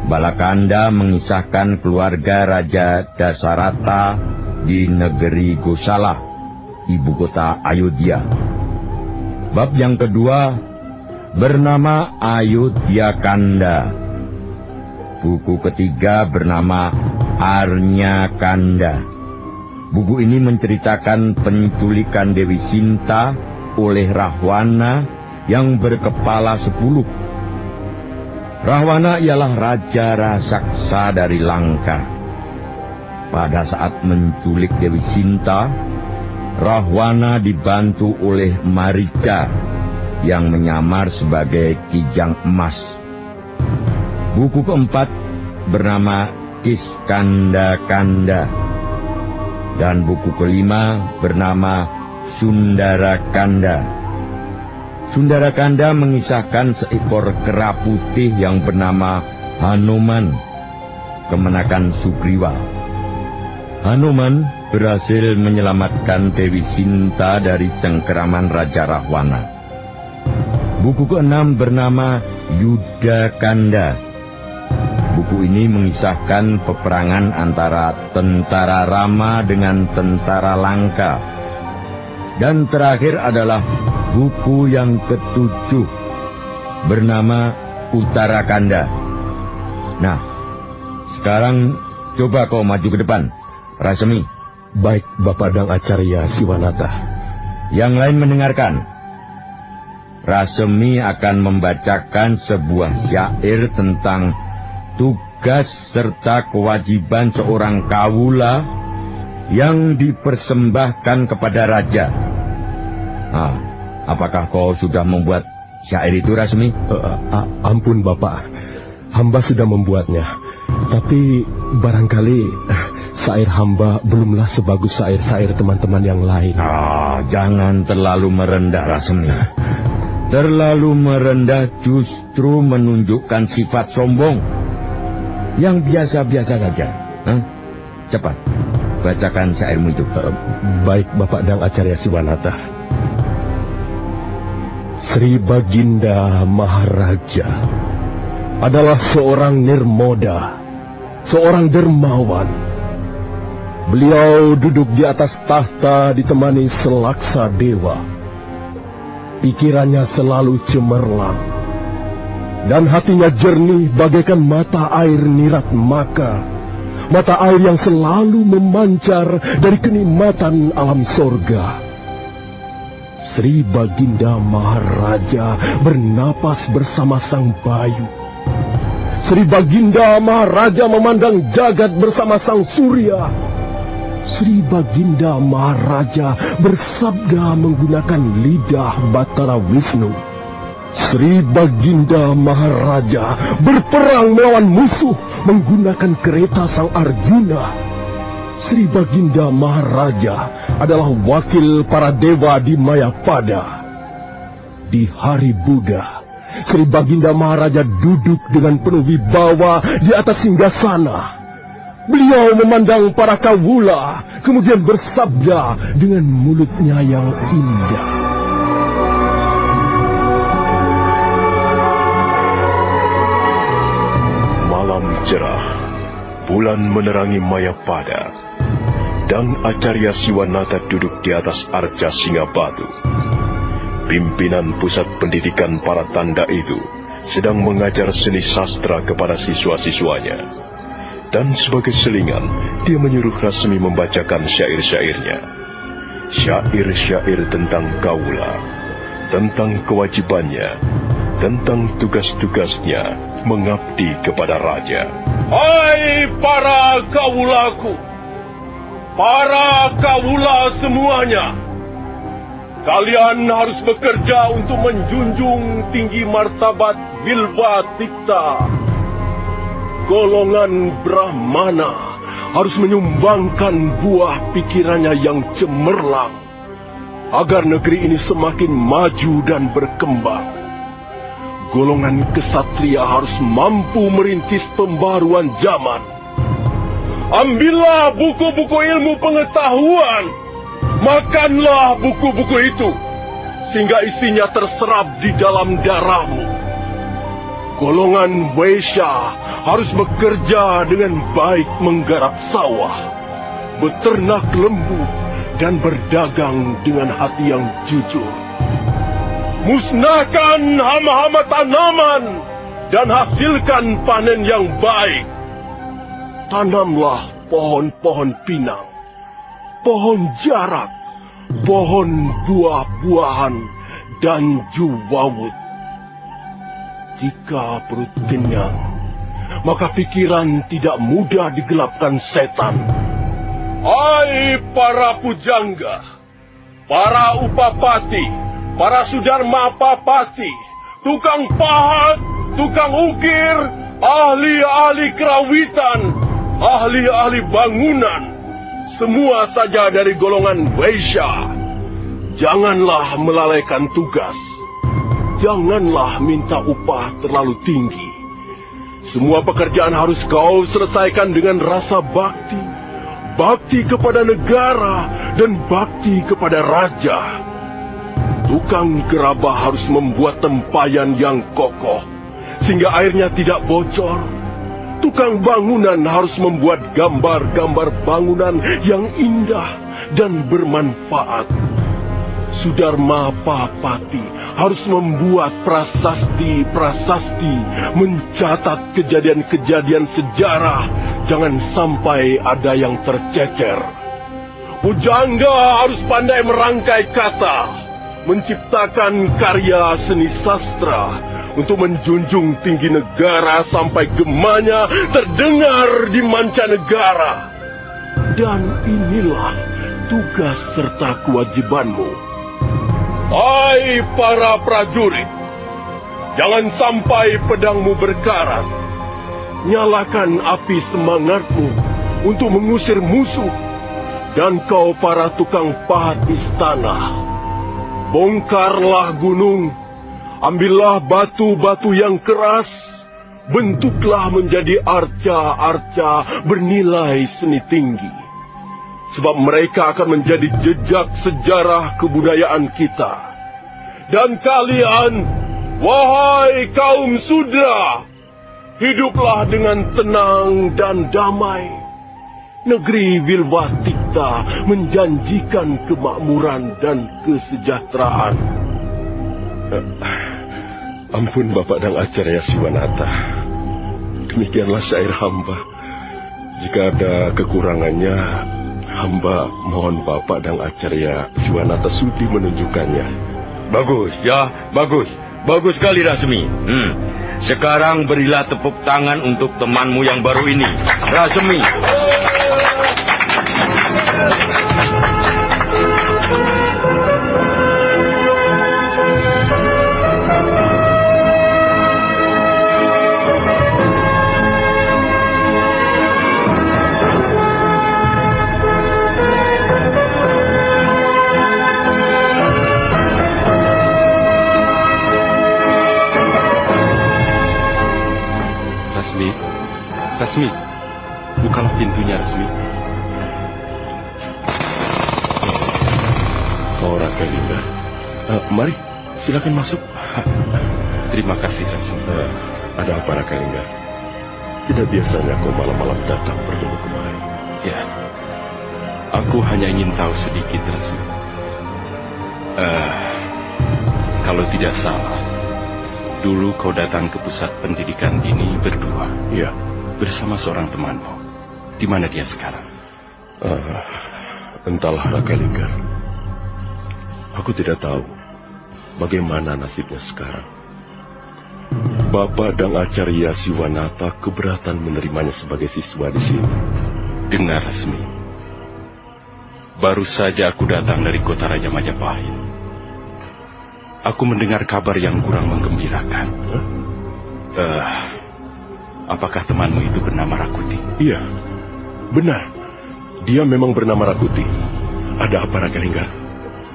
Balakanda mengisahkan keluarga Raja Dasarata di negeri Gosala, ibu kota Ayodhya. Bab yang kedua bernama Ayodhya Kanda. Buku ketiga bernama Arnya Kanda. Buku ini menceritakan penculikan Dewi Sinta oleh Rahwana yang berkepala sepuluh. Rahwana ialah raja raksasa dari Langka. Pada saat menculik Dewi Sinta, Rahwana dibantu oleh Marica yang menyamar sebagai kijang emas. Buku keempat bernama Kiskanda Kanda dan buku kelima bernama Sundara Kanda. Sundara Kanda mengisahkan seekor kera putih yang bernama Hanuman, kemenakan Sugriwa. Hanuman berhasil menyelamatkan Dewi Sinta dari cengkeraman Raja Rahwana. Buku keenam bernama Yuda Kanda Buku ini mengisahkan peperangan antara tentara Rama dengan tentara Langka. Dan terakhir adalah buku yang ketujuh bernama Utara Kanda. Nah, sekarang coba kau maju ke depan, Rasemi. Baik, Bapak Dang Acarya Siwanata. Yang lain mendengarkan. Rasemi akan membacakan sebuah syair tentang tugas serta kewajiban seorang kawula yang dipersembahkan kepada raja. Ah, apakah kau sudah membuat syair itu Rasmi? Uh, uh, ampun Bapak, hamba sudah membuatnya. Tapi barangkali uh, syair hamba belumlah sebagus syair-syair teman-teman yang lain. Ah, jangan terlalu merendah Rasmi. Terlalu merendah justru menunjukkan sifat sombong yang biasa-biasa saja. Hah? Cepat, bacakan syairmu itu. Uh, baik, Bapak Dang Acarya Siwanata. Sri Baginda Maharaja adalah seorang nirmoda, seorang dermawan. Beliau duduk di atas tahta ditemani selaksa dewa. Pikirannya selalu cemerlang dan hatinya jernih bagaikan mata air nirat maka mata air yang selalu memancar dari kenikmatan alam sorga. Sri Baginda Maharaja bernapas bersama sang bayu. Sri Baginda Maharaja memandang jagat bersama sang surya. Sri Baginda Maharaja bersabda menggunakan lidah Batara Wisnu. Sri Baginda Maharaja berperang melawan musuh menggunakan kereta sang Arjuna. Sri Baginda Maharaja adalah wakil para dewa di Mayapada. Di hari Buddha, Sri Baginda Maharaja duduk dengan penuh wibawa di atas singgasana. Beliau memandang para kawula, kemudian bersabda dengan mulutnya yang indah. Bulan menerangi Mayapada, dan Acarya Siwanata duduk di atas arca Singabatu. Pimpinan pusat pendidikan para tanda itu sedang mengajar seni sastra kepada siswa-siswanya. Dan sebagai selingan, dia menyuruh Rasmi membacakan syair-syairnya. Syair-syair tentang kaula, tentang kewajibannya, tentang tugas-tugasnya, mengabdi kepada raja. Hai para kawulaku, para kawula semuanya, kalian harus bekerja untuk menjunjung tinggi martabat Bilba Tikta. Golongan Brahmana harus menyumbangkan buah pikirannya yang cemerlang agar negeri ini semakin maju dan berkembang golongan kesatria harus mampu merintis pembaruan zaman. Ambillah buku-buku ilmu pengetahuan, makanlah buku-buku itu, sehingga isinya terserap di dalam darahmu. Golongan Waisya harus bekerja dengan baik menggarap sawah, beternak lembu, dan berdagang dengan hati yang jujur musnahkan hama-hama tanaman dan hasilkan panen yang baik. Tanamlah pohon-pohon pinang, pohon jarak, pohon buah-buahan, dan juwawut. Jika perut kenyang, maka pikiran tidak mudah digelapkan setan. Hai para pujangga, para upapati, para sudarma papati, tukang pahat, tukang ukir, ahli-ahli kerawitan, ahli-ahli bangunan, semua saja dari golongan Waisya. Janganlah melalaikan tugas. Janganlah minta upah terlalu tinggi. Semua pekerjaan harus kau selesaikan dengan rasa bakti. Bakti kepada negara dan bakti kepada raja. Tukang gerabah harus membuat tempayan yang kokoh, sehingga airnya tidak bocor. Tukang bangunan harus membuat gambar-gambar bangunan yang indah dan bermanfaat. Sudarma Papati harus membuat prasasti-prasasti, mencatat kejadian-kejadian sejarah, jangan sampai ada yang tercecer. Pujangga harus pandai merangkai kata, menciptakan karya seni sastra untuk menjunjung tinggi negara sampai gemanya terdengar di mancanegara. Dan inilah tugas serta kewajibanmu. Hai para prajurit, jangan sampai pedangmu berkarat. Nyalakan api semangatmu untuk mengusir musuh. Dan kau para tukang pahat istana, Bongkarlah gunung, ambillah batu-batu yang keras, bentuklah menjadi arca-arca bernilai seni tinggi. Sebab mereka akan menjadi jejak sejarah kebudayaan kita. Dan kalian, wahai kaum sudra, hiduplah dengan tenang dan damai negeri Wilwatikta menjanjikan kemakmuran dan kesejahteraan. Uh, ampun Bapak dan Acarya Siwanata. Demikianlah syair hamba. Jika ada kekurangannya, hamba mohon Bapak dan Acarya Siwanata sudi menunjukkannya. Bagus, ya, bagus. Bagus sekali Rasmi. Hmm. Sekarang berilah tepuk tangan untuk temanmu yang baru ini. Rasmi, Rasmi, bukalah pintunya Rasmi. Oh, Raka Linda. Uh, mari, silakan masuk. Terima kasih, Rasmi. Uh, ada apa, Raka Linda? Tidak biasanya kau malam-malam datang bertemu kemari. Ya, aku hanya ingin tahu sedikit, Rasmi. Uh, kalau tidak salah, dulu kau datang ke pusat pendidikan ini berdua. Ya. Bersama seorang temanmu. Di mana dia sekarang? Uh, entahlah, Raka Linggar. Aku tidak tahu bagaimana nasibnya sekarang. Bapak dan Acarya Siwanata keberatan menerimanya sebagai siswa di sini. Dengar resmi. Baru saja aku datang dari kota Raja Majapahit. Aku mendengar kabar yang kurang menggembirakan. Eh, uh, apakah temanmu itu bernama Rakuti? Iya, benar. Dia memang bernama Rakuti. Ada apa Ragalingga?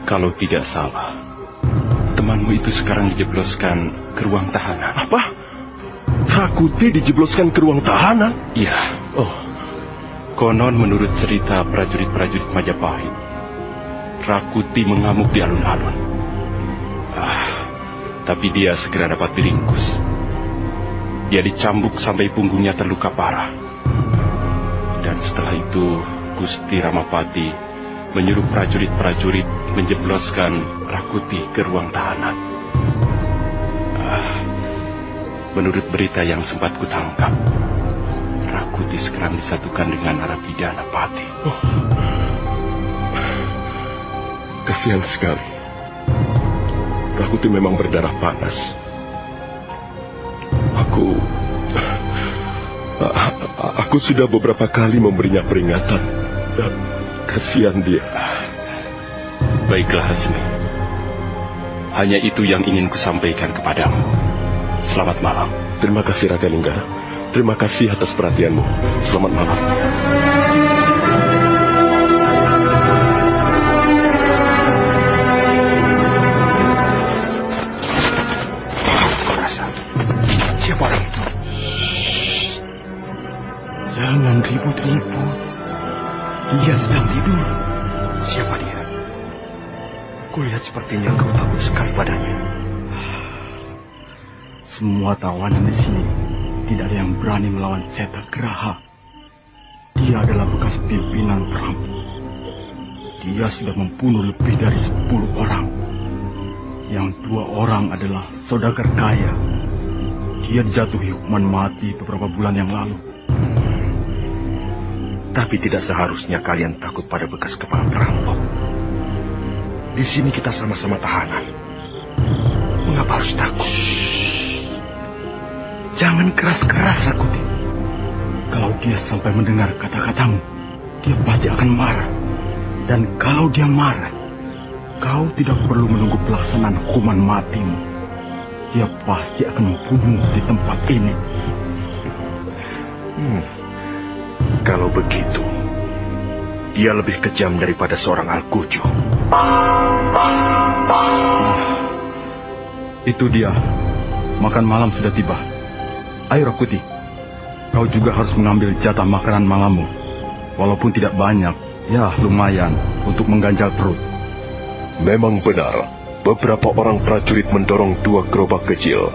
Kalau tidak salah, temanmu itu sekarang dijebloskan ke ruang tahanan. Apa? Rakuti dijebloskan ke ruang tahanan? Iya. Oh, konon menurut cerita prajurit-prajurit Majapahit, Rakuti mengamuk di alun-alun. Ah, tapi dia segera dapat diringkus. Dia dicambuk sampai punggungnya terluka parah. Dan setelah itu, Gusti Ramapati menyuruh prajurit-prajurit menjebloskan Rakuti ke ruang tahanan. Ah, menurut berita yang sempat kutangkap, Rakuti sekarang disatukan dengan narapidana Pati. Oh. Kasihan sekali. Rakuti memang berdarah panas. Aku... Aku sudah beberapa kali memberinya peringatan. Kasihan dia. Baiklah, Hasmi. Hanya itu yang ingin kusampaikan kepadamu. Selamat malam. Terima kasih, Raga Ninggara. Terima kasih atas perhatianmu. Selamat malam. Jangan ribut-ribut. Dia sedang tidur. Siapa dia? Kulihat sepertinya kau takut sekali padanya. Semua tawanan di sini tidak ada yang berani melawan Seta Geraha. Dia adalah bekas pimpinan perampok. Dia sudah membunuh lebih dari sepuluh orang. Yang dua orang adalah saudagar kaya. Dia dijatuhi hukuman mati beberapa bulan yang lalu. Tapi tidak seharusnya kalian takut pada bekas kepala perampok. Di sini kita sama-sama tahanan. Mengapa harus takut? Jangan keras-keras, Rakuti. Kalau dia sampai mendengar kata-katamu, dia pasti akan marah. Dan kalau dia marah, kau tidak perlu menunggu pelaksanaan hukuman matimu. Dia pasti akan membunuh di tempat ini. Hmm. Kalau begitu, dia lebih kejam daripada seorang Alkujo. Itu dia. Makan malam sudah tiba. Ayo Rakuti, kau juga harus mengambil jatah makanan malammu. Walaupun tidak banyak, ya lumayan untuk mengganjal perut. Memang benar, beberapa orang prajurit mendorong dua gerobak kecil.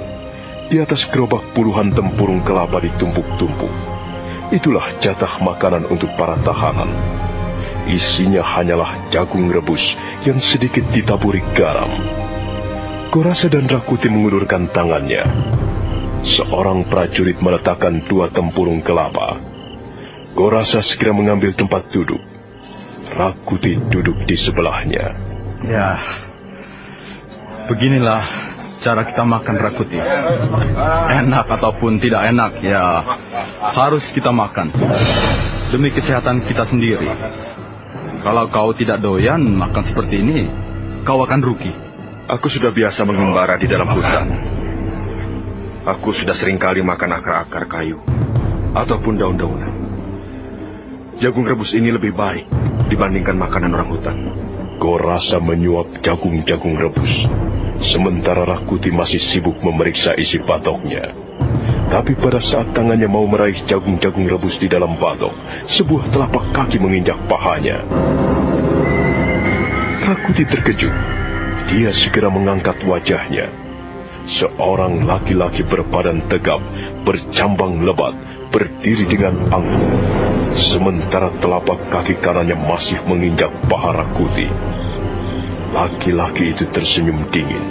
Di atas gerobak puluhan tempurung kelapa ditumpuk-tumpuk. Itulah jatah makanan untuk para tahanan. Isinya hanyalah jagung rebus yang sedikit ditaburi garam. Korasa dan Rakuti mengulurkan tangannya. Seorang prajurit meletakkan dua tempurung kelapa. Gorasa segera mengambil tempat duduk. Rakuti duduk di sebelahnya. Ya, beginilah cara kita makan Rakuti. Enak ataupun tidak enak, ya harus kita makan. Demi kesehatan kita sendiri. Kalau kau tidak doyan makan seperti ini, kau akan rugi. Aku sudah biasa mengembara di dalam hutan. Aku sudah sering kali makan akar-akar kayu ataupun daun-daunan. Jagung rebus ini lebih baik dibandingkan makanan orang hutan. Gorasa menyuap jagung-jagung rebus, sementara Rakuti masih sibuk memeriksa isi patoknya. Tapi pada saat tangannya mau meraih jagung-jagung rebus di dalam patok, sebuah telapak kaki menginjak pahanya. Rakuti terkejut. Dia segera mengangkat wajahnya. Seorang laki-laki berbadan tegap, bercambang lebat, berdiri dengan angkuh. Sementara telapak kaki kanannya masih menginjak paha Rakuti. Laki-laki itu tersenyum dingin.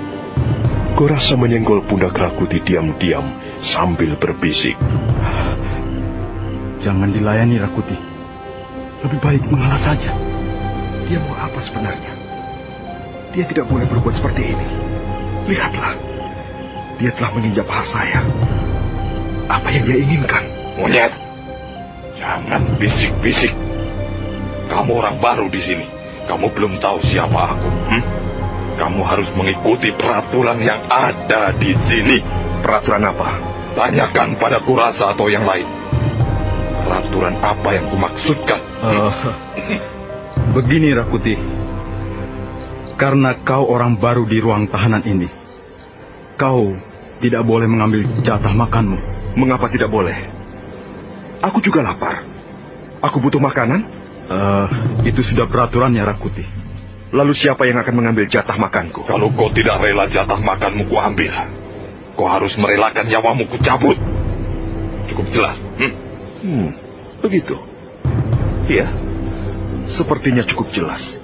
Gorasa menyenggol pundak Rakuti diam-diam sambil berbisik. Jangan dilayani Rakuti. Lebih baik mengalah saja. Dia mau apa sebenarnya? Dia tidak boleh berbuat seperti ini. Lihatlah. Dia telah menginjak paha saya. Apa yang dia inginkan? Monyet, jangan bisik-bisik. Kamu orang baru di sini. Kamu belum tahu siapa aku. Hmm? Kamu harus mengikuti peraturan yang ada di sini. Peraturan apa? Tanyakan pada kurasa atau yang lain. Peraturan apa yang kumaksudkan? Uh, begini Rakuti. Karena kau orang baru di ruang tahanan ini. Kau tidak boleh mengambil jatah makanmu. Mengapa tidak boleh? Aku juga lapar. Aku butuh makanan. Uh, itu sudah peraturannya Rakuti. Lalu siapa yang akan mengambil jatah makanku? Kalau kau tidak rela jatah makanmu ku ambil, kau harus merelakan nyawamu ku cabut. Cukup jelas. Hmm? Hmm, begitu. Iya, sepertinya cukup jelas.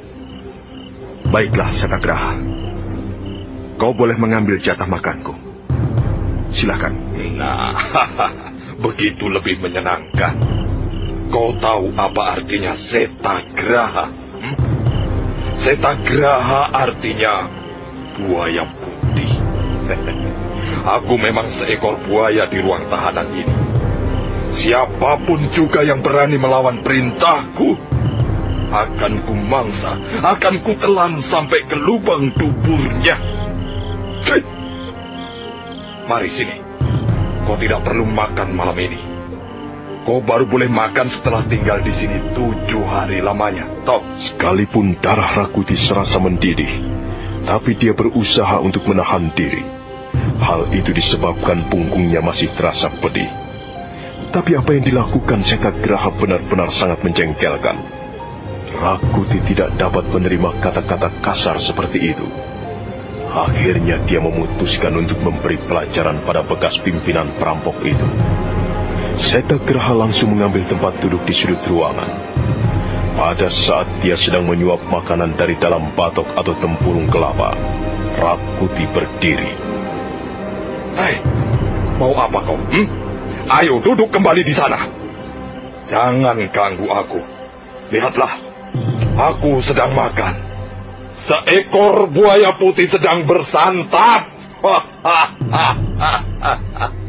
Baiklah, Setagraha. Kau boleh mengambil jatah makanku. Silakan. Nah, [laughs] begitu lebih menyenangkan. Kau tahu apa artinya Setagraha? Hmm? Setagraha artinya buaya putih. [laughs] Aku memang seekor buaya di ruang tahanan ini. Siapa pun juga yang berani melawan perintahku, akan ku mangsa, akan ku telan sampai ke lubang duburnya. Mari sini. Kau tidak perlu makan malam ini. Kau baru boleh makan setelah tinggal di sini tujuh hari lamanya. Toh, sekalipun darah Rakuti serasa mendidih, tapi dia berusaha untuk menahan diri. Hal itu disebabkan punggungnya masih terasa pedih. Tapi apa yang dilakukan Setagraha benar-benar sangat menjengkelkan. Rakuti tidak dapat menerima kata-kata kasar seperti itu. Akhirnya dia memutuskan untuk memberi pelajaran pada bekas pimpinan perampok itu. Setagraha langsung mengambil tempat duduk di sudut ruangan. Pada saat dia sedang menyuap makanan dari dalam batok atau tempurung kelapa, Rakuti berdiri. Hei, mau apa kau? Hmm? Ayo duduk kembali di sana. Jangan ganggu aku. Lihatlah, aku sedang makan. Seekor buaya putih sedang bersantap. [laughs]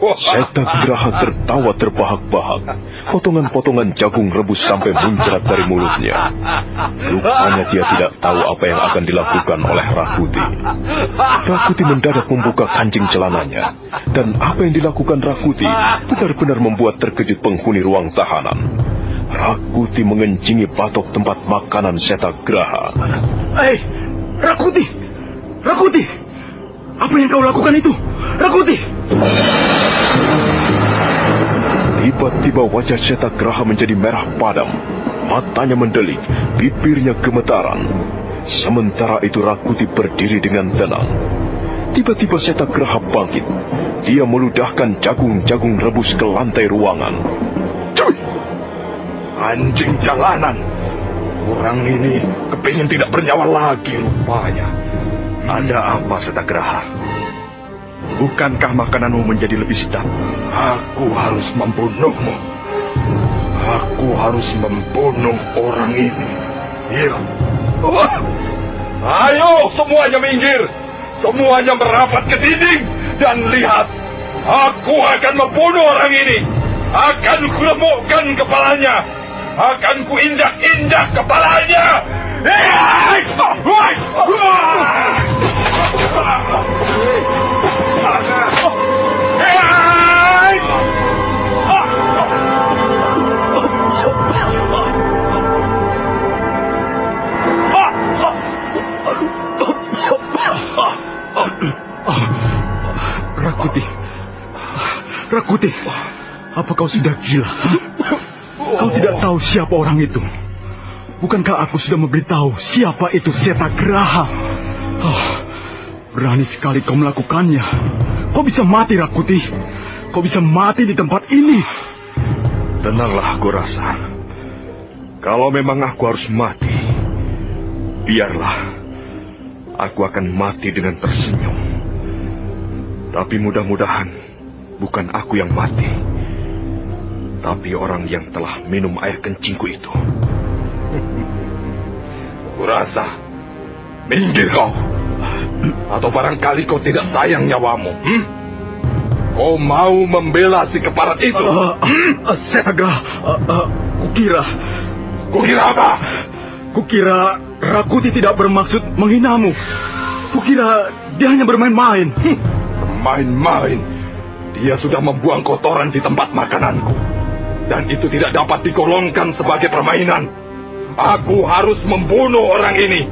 Setagraha tertawa terbahak-bahak. Potongan-potongan jagung rebus sampai muncrat dari mulutnya. Rupanya dia tidak tahu apa yang akan dilakukan oleh Rakuti. Rakuti mendadak membuka kancing celananya. Dan apa yang dilakukan Rakuti benar-benar membuat terkejut penghuni ruang tahanan. Rakuti mengencingi batok tempat makanan Setagraha. Hei, Rakuti! Rakuti! Apa yang kau lakukan itu? Rakuti! Tiba-tiba wajah Setagraha menjadi merah padam. Matanya mendelik, bibirnya gemetaran. Sementara itu Rakuti berdiri dengan tenang. Tiba-tiba Setagraha bangkit. Dia meludahkan jagung-jagung rebus ke lantai ruangan. Cuy! Anjing jalanan! Orang ini kepingin tidak bernyawa lagi rupanya. Ada apa, Setagraha? Bukankah makananmu menjadi lebih sedap? Aku harus membunuhmu. Aku harus membunuh orang ini. Iya. Oh. Ayo semuanya minggir. Semuanya merapat ke dinding. Dan lihat. Aku akan membunuh orang ini. Akan kulemukkan kepalanya. Akan kuinjak-injak kepalanya. Rakuti. Rakuti. Apa kau sudah gila? Kau tidak tahu siapa orang itu. Bukankah aku sudah memberitahu siapa itu Setagraha? Oh, berani sekali kau melakukannya. Kau bisa mati, Rakuti. Kau bisa mati di tempat ini. Tenanglah, aku rasa. Kalau memang aku harus mati, biarlah. Aku akan mati dengan tersenyum. Tapi mudah-mudahan bukan aku yang mati. Tapi orang yang telah minum air kencingku itu. [laughs] Kurasa, minggir kau. Atau barangkali kau tidak sayang nyawamu? Hmm? Kau mau membela si keparat itu? Uh, uh, Setaga, uh, uh, kukira... Kukira apa? Kukira Rakuti tidak bermaksud menghinamu. Kukira dia hanya bermain-main. Hmm, bermain-main? Dia sudah membuang kotoran di tempat makananku. Dan itu tidak dapat digolongkan sebagai permainan. Aku harus membunuh orang ini.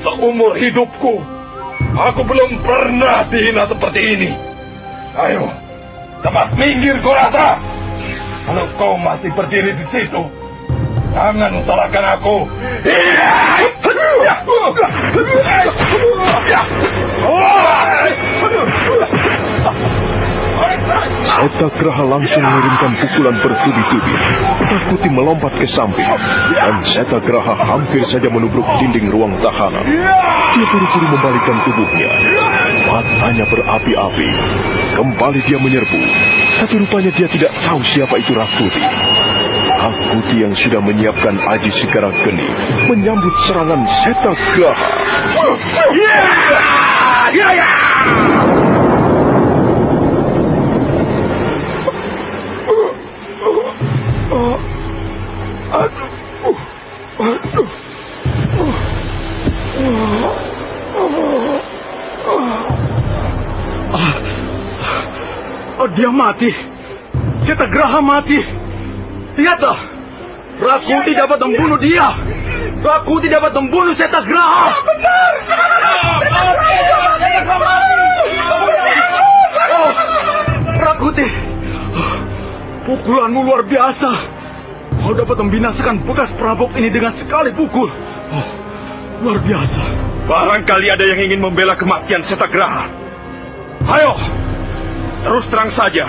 Seumur hidupku, aku belum pernah dihina seperti ini. Ayo, cepat minggir Kurata. Kalau kau masih berdiri di situ, jangan salahkan aku. Seta Graha langsung mengirimkan pukulan bertubi-tubi. Rakuti melompat ke samping, dan Seta Graha hampir saja menubruk dinding ruang tahanan. Dia buru-buru membalikkan tubuhnya. Matanya berapi-api. Kembali dia menyerbu, tapi rupanya dia tidak tahu siapa itu Rakuti. Rakuti yang sudah menyiapkan aji segara geni menyambut serangan Seta Graha. Ya! Ya! Ya! Oh, dia mati. Graha mati. Lihatlah. Rakuti dapat membunuh dia. Rakuti dapat membunuh Graha. Benar. Oh, Rakuti. Pukulanmu luar biasa. Kau dapat membinasakan bekas perampok ini dengan sekali pukul. Oh, luar biasa. Barangkali ada yang ingin membela kematian Setagraha. Ayo, terus terang saja.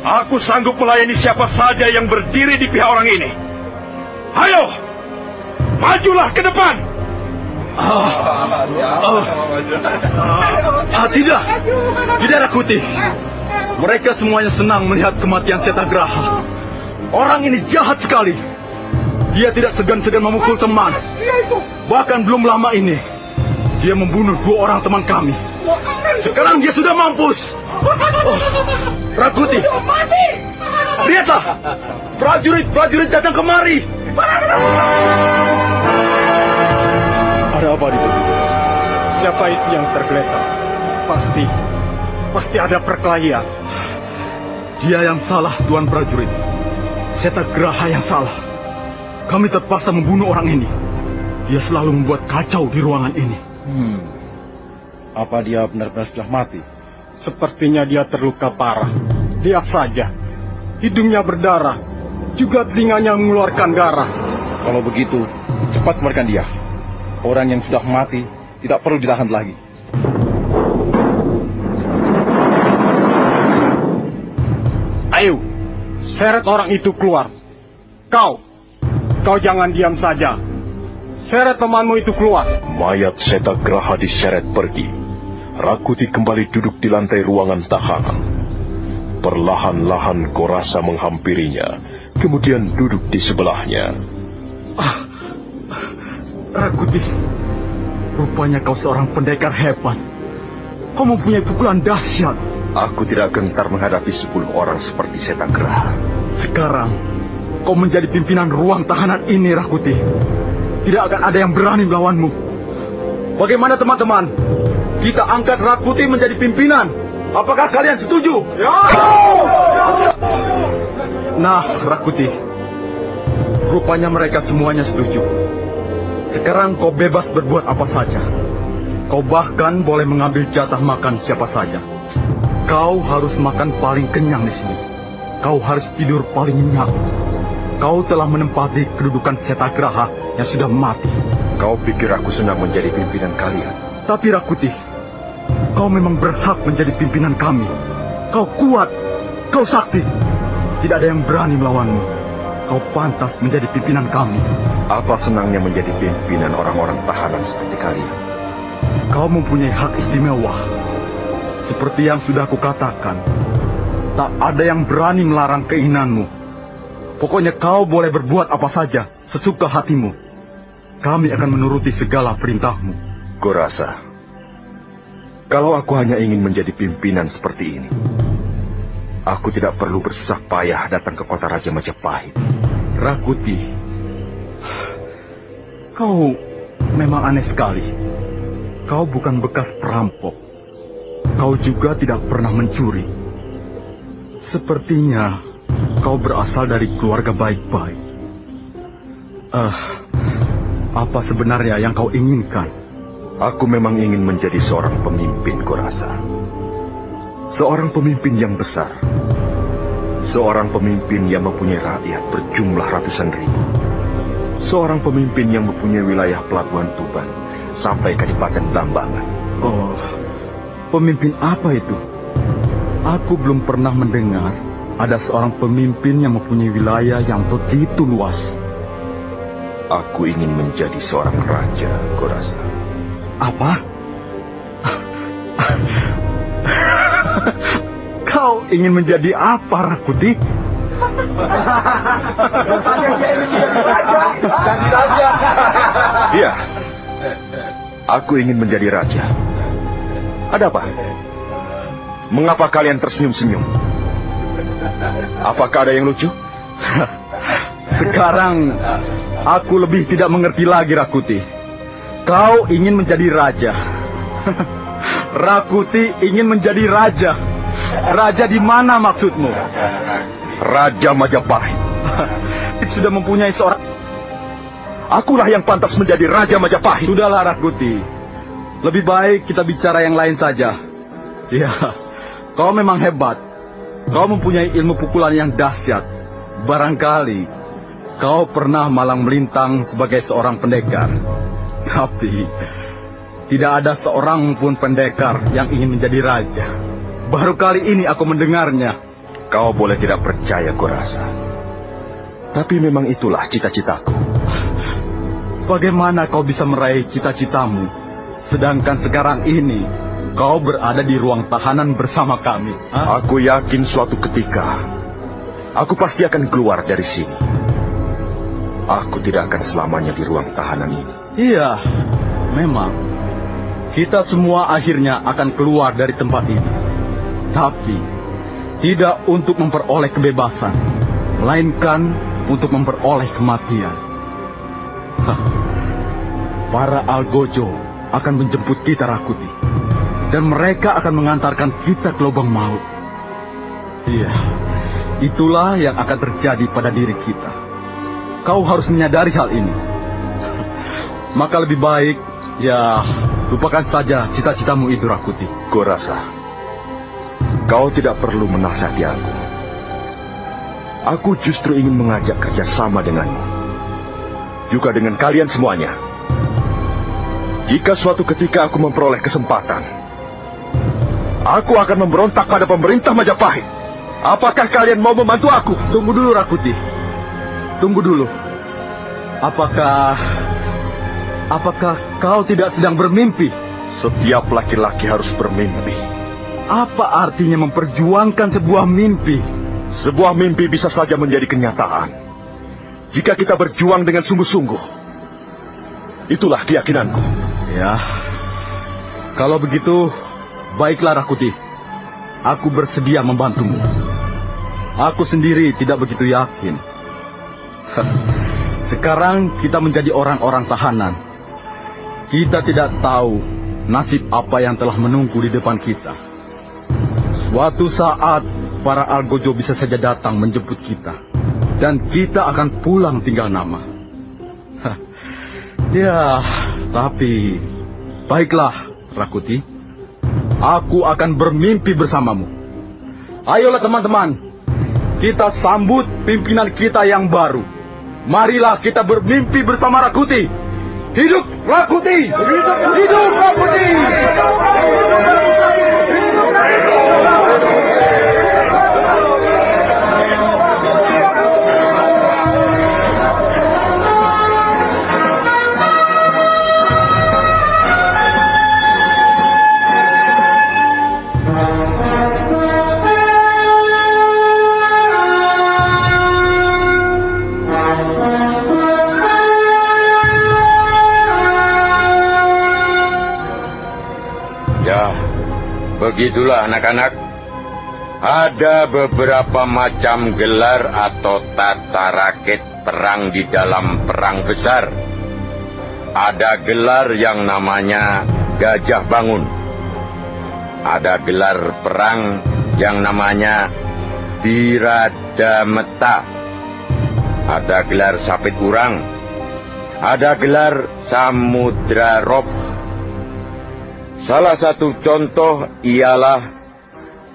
Aku sanggup melayani siapa saja yang berdiri di pihak orang ini. Ayo, majulah ke depan. Ah, ah, tidak, tidak Rakuti. Mereka semuanya senang melihat kematian Setagraha. Orang ini jahat sekali. Dia tidak segan-segan memukul teman. Bahkan belum lama ini, dia membunuh dua orang teman kami. Sekarang dia sudah mampus. Oh, Rakuti, lihatlah, prajurit-prajurit datang kemari. Ada apa di situ? Siapa itu yang tergeletak? Pasti, pasti ada perkelahian. Dia yang salah, Tuan prajurit. Seta Graha yang salah. Kami terpaksa membunuh orang ini. Dia selalu membuat kacau di ruangan ini. Hmm. Apa dia benar-benar sudah mati? Sepertinya dia terluka parah. Lihat saja. Hidungnya berdarah. Juga telinganya mengeluarkan darah. Kalau begitu, cepat keluarkan dia. Orang yang sudah mati tidak perlu ditahan lagi. Ayo, seret orang itu keluar. Kau, kau jangan diam saja. Seret temanmu itu keluar. Mayat Seta Graha diseret pergi. Rakuti kembali duduk di lantai ruangan tahanan. Perlahan-lahan Korasa menghampirinya, kemudian duduk di sebelahnya. Ah, Rakuti, rupanya kau seorang pendekar hebat. Kau mempunyai pukulan dahsyat. Aku tidak gentar menghadapi sepuluh orang seperti Seta Graha. Sekarang, kau menjadi pimpinan ruang tahanan ini, Rakuti. Tidak akan ada yang berani melawanmu. Bagaimana teman-teman? Kita angkat Rakuti menjadi pimpinan. Apakah kalian setuju? Ya! Nah, Rakuti. Rupanya mereka semuanya setuju. Sekarang kau bebas berbuat apa saja. Kau bahkan boleh mengambil jatah makan siapa saja. Kau harus makan paling kenyang di sini. Kau harus tidur paling nyenyak. Kau telah menempati kedudukan Setagraha yang sudah mati. Kau pikir aku senang menjadi pimpinan kalian? Tapi Rakuti, kau memang berhak menjadi pimpinan kami. Kau kuat, kau sakti. Tidak ada yang berani melawanmu. Kau pantas menjadi pimpinan kami. Apa senangnya menjadi pimpinan orang-orang tahanan seperti kalian? Kau mempunyai hak istimewa. Seperti yang sudah kukatakan, tak ada yang berani melarang keinginanmu. Pokoknya kau boleh berbuat apa saja, sesuka hatimu. Kami akan menuruti segala perintahmu. Kurasa, Kalau aku hanya ingin menjadi pimpinan seperti ini, aku tidak perlu bersusah payah datang ke kota Raja Majapahit. Rakuti, kau memang aneh sekali. Kau bukan bekas perampok. Kau juga tidak pernah mencuri. Sepertinya kau berasal dari keluarga baik-baik. Ah, apa sebenarnya yang kau inginkan? Aku memang ingin menjadi seorang pemimpin, rasa. Seorang pemimpin yang besar. Seorang pemimpin yang mempunyai rakyat berjumlah ratusan ribu. Seorang pemimpin yang mempunyai wilayah pelabuhan Tuban sampai Kadipaten Blambangan. Oh, pemimpin apa itu? Aku belum pernah mendengar ada seorang pemimpin yang mempunyai wilayah yang begitu luas. Aku ingin menjadi seorang raja, rasa. Apa? Kau ingin menjadi apa, Rakuti? Iya. Aku ingin menjadi raja. Ada apa? Mengapa kalian tersenyum-senyum? Apakah ada yang lucu? Sekarang aku lebih tidak mengerti lagi, Rakuti. Kau ingin menjadi raja. [laughs] Rakuti ingin menjadi raja. Raja di mana maksudmu? Raja Majapahit. [laughs] Sudah mempunyai seorang... Akulah yang pantas menjadi Raja Majapahit. Sudahlah, Rakuti. Lebih baik kita bicara yang lain saja. [laughs] Ya, kau memang hebat. Kau mempunyai ilmu pukulan yang dahsyat. Barangkali kau pernah malang melintang sebagai seorang pendekar. Tapi tidak ada seorang pun pendekar yang ingin menjadi raja. Baru kali ini aku mendengarnya. Kau boleh tidak percaya, rasa. Tapi memang itulah cita-citaku. Bagaimana kau bisa meraih cita-citamu, sedangkan sekarang ini kau berada di ruang tahanan bersama kami? Ha? Aku yakin suatu ketika aku pasti akan keluar dari sini. Aku tidak akan selamanya di ruang tahanan ini. Iya, memang. Kita semua akhirnya akan keluar dari tempat ini. Tapi, tidak untuk memperoleh kebebasan, melainkan untuk memperoleh kematian. Hah. Para Algojo akan menjemput kita Rakuti. Dan mereka akan mengantarkan kita ke lubang maut. Iya, itulah yang akan terjadi pada diri kita. Kau harus menyadari hal ini. Maka lebih baik, ya, lupakan saja cita-citamu itu, Rakuti. Gue rasa, kau tidak perlu menasihati aku. Aku justru ingin mengajak kerjasama denganmu. Juga dengan kalian semuanya. Jika suatu ketika aku memperoleh kesempatan, aku akan memberontak pada pemerintah Majapahit. Apakah kalian mau membantu aku? Tunggu dulu, Rakuti. Tunggu dulu. Apakah Apakah kau tidak sedang bermimpi? Setiap laki-laki harus bermimpi. Apa artinya memperjuangkan sebuah mimpi? Sebuah mimpi bisa saja menjadi kenyataan. Jika kita berjuang dengan sungguh-sungguh. Itulah keyakinanku. Ya. Kalau begitu, baiklah Rakuti. Aku bersedia membantumu. Aku sendiri tidak begitu yakin. [laughs] Sekarang kita menjadi orang-orang tahanan. Kita tidak tahu nasib apa yang telah menunggu di depan kita. Suatu saat para Algojo bisa saja datang menjemput kita. Dan kita akan pulang tinggal nama. ya, tapi baiklah Rakuti. Aku akan bermimpi bersamamu. Ayolah teman-teman. Kita sambut pimpinan kita yang baru. Marilah kita bermimpi bersama Rakuti. Hidup Rakuti! Hidup, hidup Rakuti! Begitulah anak-anak. Ada beberapa macam gelar atau tata rakit perang di dalam perang besar. Ada gelar yang namanya Gajah Bangun. Ada gelar perang yang namanya Biradameta. Ada gelar Sapit Urang. Ada gelar Samudra Rob. Salah satu contoh ialah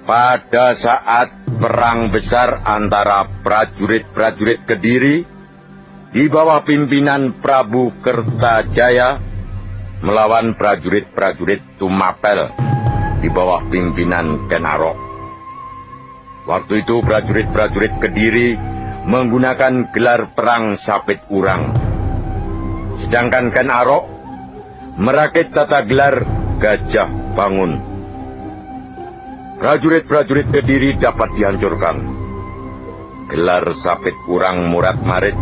pada saat perang besar antara prajurit-prajurit Kediri di bawah pimpinan Prabu Kertajaya melawan prajurit-prajurit Tumapel di bawah pimpinan Kenarok. Waktu itu prajurit-prajurit Kediri menggunakan gelar perang sapit urang. Sedangkan Ken Arok merakit tata gelar gajah bangun. Prajurit-prajurit Kediri dapat dihancurkan. Gelar sapit urang murat marit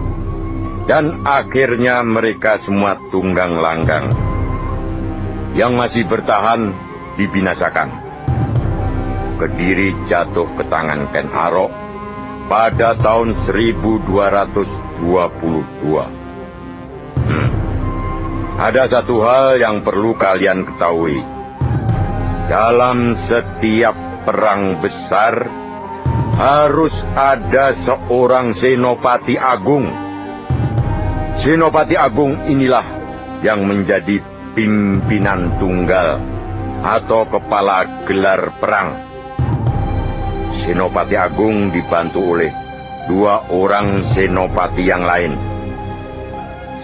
dan akhirnya mereka semua tunggang langgang. Yang masih bertahan dibinasakan. Kediri jatuh ke tangan Ken Arok pada tahun 1222. Hmm. Ada satu hal yang perlu kalian ketahui. Dalam setiap perang besar, harus ada seorang senopati agung. Senopati agung inilah yang menjadi pimpinan tunggal atau kepala gelar perang. Senopati Agung dibantu oleh dua orang senopati yang lain.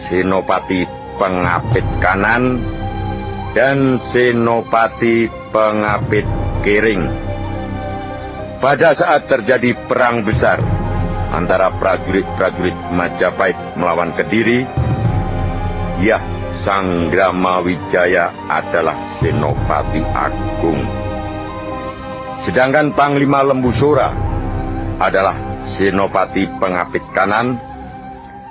Senopati pengapit kanan dan senopati pengapit kering. Pada saat terjadi perang besar antara prajurit-prajurit Majapahit melawan Kediri, ya Sanggrama Wijaya adalah senopati agung. Sedangkan Panglima Lembu Sura adalah Senopati Pengapit Kanan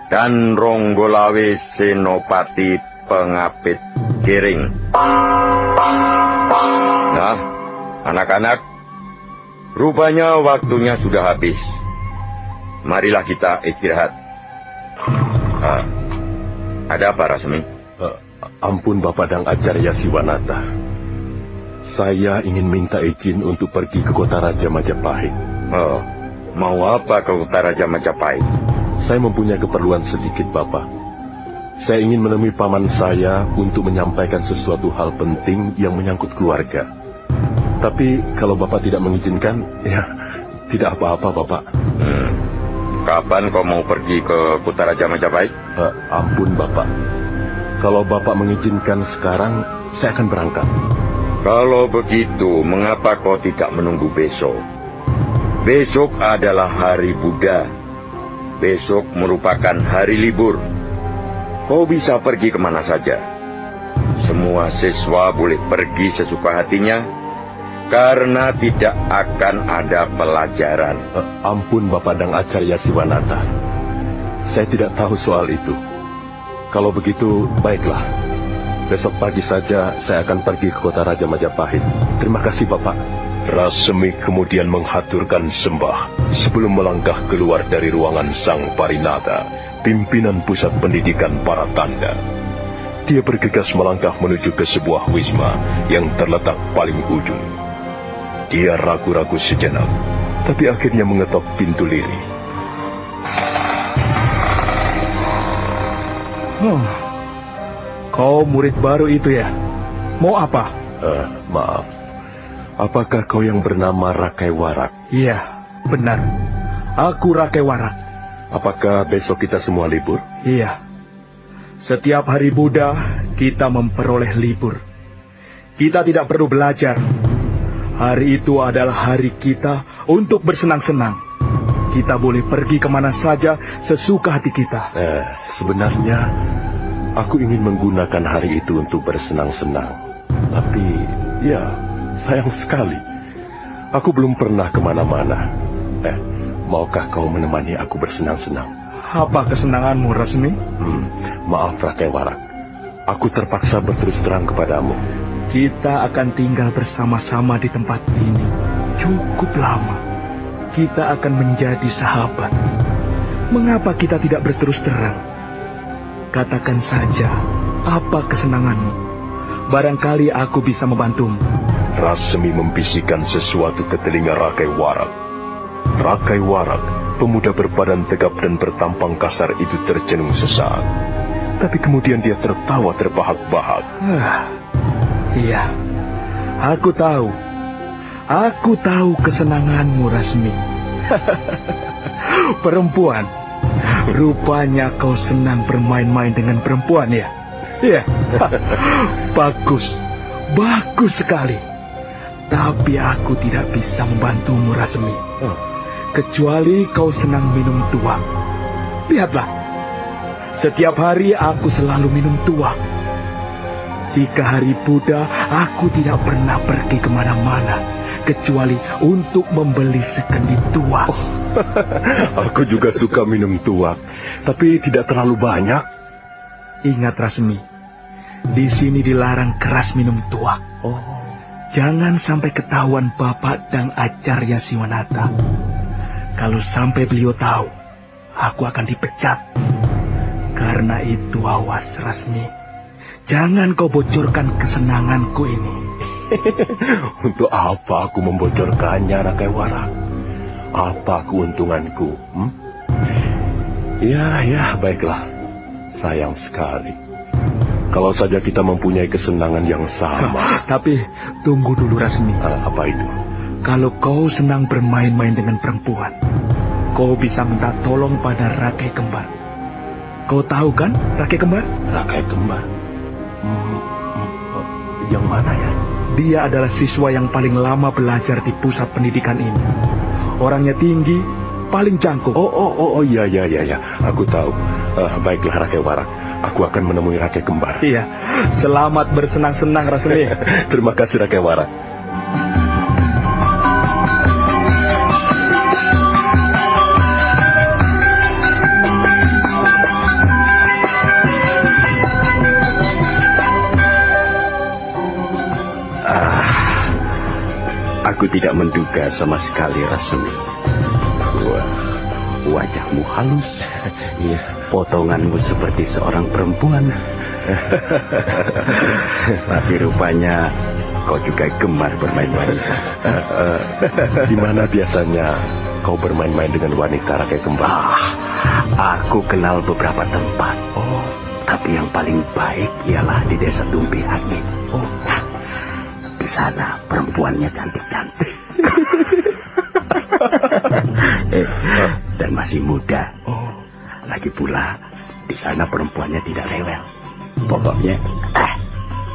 dan Ronggolawe Senopati Pengapit Giring. Nah, anak-anak, rupanya waktunya sudah habis. Marilah kita istirahat. Uh, ada apa, Rasmi? Uh, ampun Bapak Dang Acarya Siwanata. Saya ingin minta izin untuk pergi ke kota Raja Majapahit. Oh, mau apa ke kota Raja Majapahit? Saya mempunyai keperluan sedikit, Bapak. Saya ingin menemui paman saya untuk menyampaikan sesuatu hal penting yang menyangkut keluarga. Tapi kalau Bapak tidak mengizinkan, [laughs] ya tidak apa-apa, Bapak. Hmm. Kapan kau mau pergi ke kota Raja Majapahit? Uh, ampun, Bapak. Kalau Bapak mengizinkan sekarang, saya akan berangkat. Kalau begitu, mengapa kau tidak menunggu besok? Besok adalah hari Buddha. Besok merupakan hari libur. Kau bisa pergi ke mana saja. Semua siswa boleh pergi sesuka hatinya, karena tidak akan ada pelajaran. Uh, ampun Bapak Dang Acarya Siwanata. Saya tidak tahu soal itu. Kalau begitu, baiklah. Besok pagi saja saya akan pergi ke kota Raja Majapahit. Terima kasih Bapak. Rasemi kemudian menghaturkan sembah sebelum melangkah keluar dari ruangan Sang Parinata, pimpinan pusat pendidikan para tanda. Dia bergegas melangkah menuju ke sebuah wisma yang terletak paling ujung. Dia ragu-ragu sejenak, tapi akhirnya mengetok pintu liri. Oh, Kau murid baru itu ya? Mau apa? Uh, maaf. Apakah kau yang bernama Rakai Warak? Iya, benar. Aku Rakai Warak. Apakah besok kita semua libur? Iya. Setiap hari Buddha, kita memperoleh libur. Kita tidak perlu belajar. Hari itu adalah hari kita untuk bersenang-senang. Kita boleh pergi ke mana saja sesuka hati kita. Eh, sebenarnya Aku ingin menggunakan hari itu untuk bersenang-senang. Tapi, ya, sayang sekali. Aku belum pernah ke mana-mana. Eh, maukah kau menemani aku bersenang-senang? Apa kesenanganmu, Resmi? Hmm, maaf, Rakai Warak. Aku terpaksa berterus terang kepadamu. Kita akan tinggal bersama-sama di tempat ini cukup lama. Kita akan menjadi sahabat. Mengapa kita tidak berterus terang? Katakan saja, apa kesenanganmu? Barangkali aku bisa membantumu. Rasmi membisikkan sesuatu ke telinga Rakai Warak. Rakai Warak, pemuda berbadan tegap dan bertampang kasar itu tercenung sesaat. Tapi kemudian dia tertawa terbahak-bahak. Ah, iya, aku tahu. Aku tahu kesenanganmu, Rasmi. [laughs] Perempuan. Rupanya kau senang bermain-main dengan perempuan ya? Iya. [laughs] Bagus. Bagus sekali. Tapi aku tidak bisa membantumu, Rasmi. Kecuali kau senang minum tuak. Lihatlah. Setiap hari aku selalu minum tuak. Jika hari Buddha, aku tidak pernah pergi ke mana-mana. Kecuali untuk membeli sekendi tuak. [laughs] Aku juga suka minum tuak, tapi tidak terlalu banyak. Ingat Rasmi, di sini dilarang keras minum tuak. Oh. Jangan sampai ketahuan Bapak dan Acarya Siwanata. Kalau sampai beliau tahu, aku akan dipecat. Karena itu awas Rasmi. Jangan kau bocorkan kesenanganku ini. [laughs] Untuk apa aku membocorkannya, Warak? Apa keuntunganku? Hmm? Ya, ya, baiklah. Sayang sekali. Kalau saja kita mempunyai kesenangan yang sama. Tapi tunggu dulu Rasmi. Uh, apa itu? Kalau kau senang bermain-main dengan perempuan, kau bisa minta tolong pada Rakai Kembar. Kau tahu kan Rakai Kembar? Rakai Kembar? Hmm, hmm, yang mana ya? Dia adalah siswa yang paling lama belajar di pusat pendidikan ini. Orangnya tinggi, paling jangkung. Oh, oh, oh, oh iya, iya, iya, ya. Aku tahu. Uh, baiklah, Rakai Warak. Aku akan menemui Rakai Kembar. Iya. Selamat bersenang-senang, Rasmi. [laughs] Terima kasih, Rakai Warak. Aku tidak menduga sama sekali Rasmi. Wah, wajahmu halus. [laughs] Iya, potonganmu seperti seorang perempuan. [laughs] Tapi rupanya kau juga gemar bermain wanita. Di mana biasanya kau bermain-main dengan wanita rakyat kembar? Ah, aku kenal beberapa tempat. Oh, tapi yang paling baik ialah di desa Tumpi Angin. Oh, di sana perempuannya cantik-cantik. [laughs] eh, dan masih muda. Oh, lagi pula di sana perempuannya tidak rewel. Pokoknya, eh,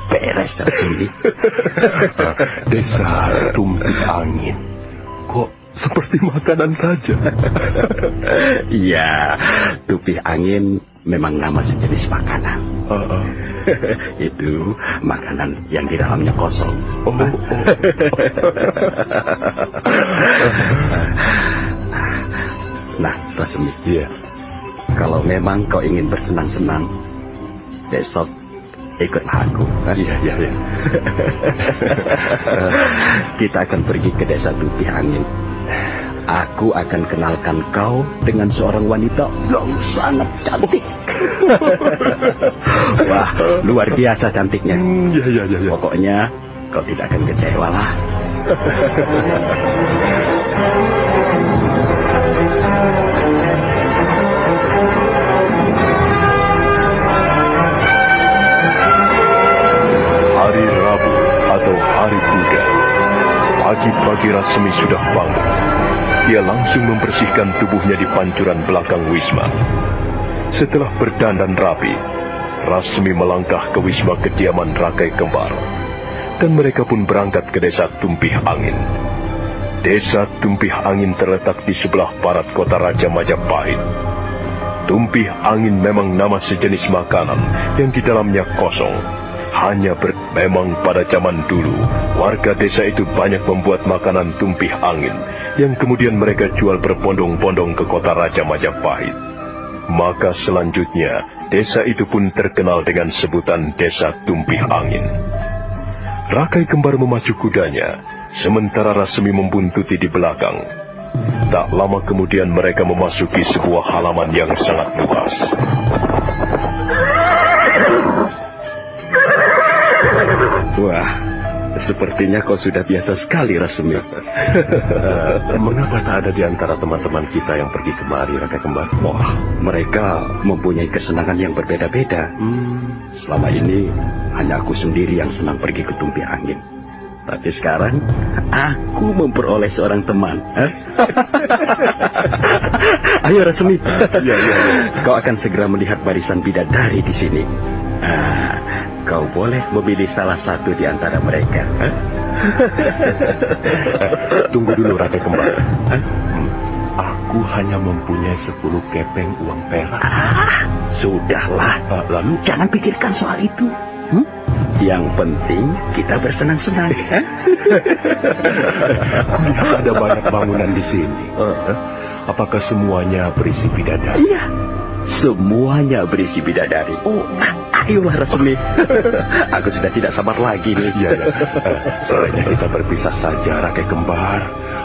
beres tersini. [laughs] Desa Tumpi Angin. Kok seperti makanan saja? [laughs] Iya, tupi angin memang nama sejenis makanan. Uh, uh. [laughs] Itu makanan yang di dalamnya kosong. Oh, oh. nah, Rasmi. Iya. Kalau memang kau ingin bersenang-senang, besok ikutlah aku. Iya, iya, iya. [laughs] Kita akan pergi ke desa Tupi Angin. Aku akan kenalkan kau dengan seorang wanita yang sangat cantik. [laughs] Wah, luar biasa cantiknya. Iya, iya, iya. Pokoknya kau tidak akan kecewa lah. [laughs] Hari Rabu atau Hari Buddha. Pagi-pagi Rasmi sudah bangun. Dia langsung membersihkan tubuhnya di pancuran belakang Wisma. Setelah berdandan rapi, Rasmi melangkah ke Wisma kediaman Rakai Kembar. Dan mereka pun berangkat ke desa Tumpih Angin. Desa Tumpih Angin terletak di sebelah barat kota Raja Majapahit. Tumpih Angin memang nama sejenis makanan yang di dalamnya kosong. Hanya ber memang pada zaman dulu, warga desa itu banyak membuat makanan tumpih angin yang kemudian mereka jual berbondong-bondong ke kota Raja Majapahit. Maka selanjutnya, desa itu pun terkenal dengan sebutan Desa Tumpih Angin. Rakai kembar memacu kudanya, sementara Rasmi membuntuti di belakang. Tak lama kemudian mereka memasuki sebuah halaman yang sangat luas. Wah, sepertinya kau sudah biasa sekali, Rasmi. [laughs] Mengapa tak ada di antara teman-teman kita yang pergi kemari, Rakai Kembar? Wah, mereka mempunyai kesenangan yang berbeda-beda. Hmm, selama ini hanya aku sendiri yang senang pergi ke tumpi angin. Tapi sekarang aku memperoleh seorang teman. [laughs] Ayo Rasmi. Ya, ya, ya. Kau akan segera melihat barisan bidadari di sini. Ah, kau boleh memilih salah satu di antara mereka. [laughs] Tunggu dulu, Rakai Kembar. Hmm, Aku hanya mempunyai 10 kepeng uang perak. Ah, sudahlah. Ah, lalu Jangan pikirkan soal itu. Hmm? Yang penting kita bersenang-senang. [laughs] Ada banyak bangunan di sini. Apakah semuanya berisi bidadari? Iya, semuanya berisi bidadari. Oh, ayolah Rasmi. [laughs] Aku sudah tidak sabar lagi nih. Iya, ya. Sebaiknya kita berpisah saja, Rakai Kembar.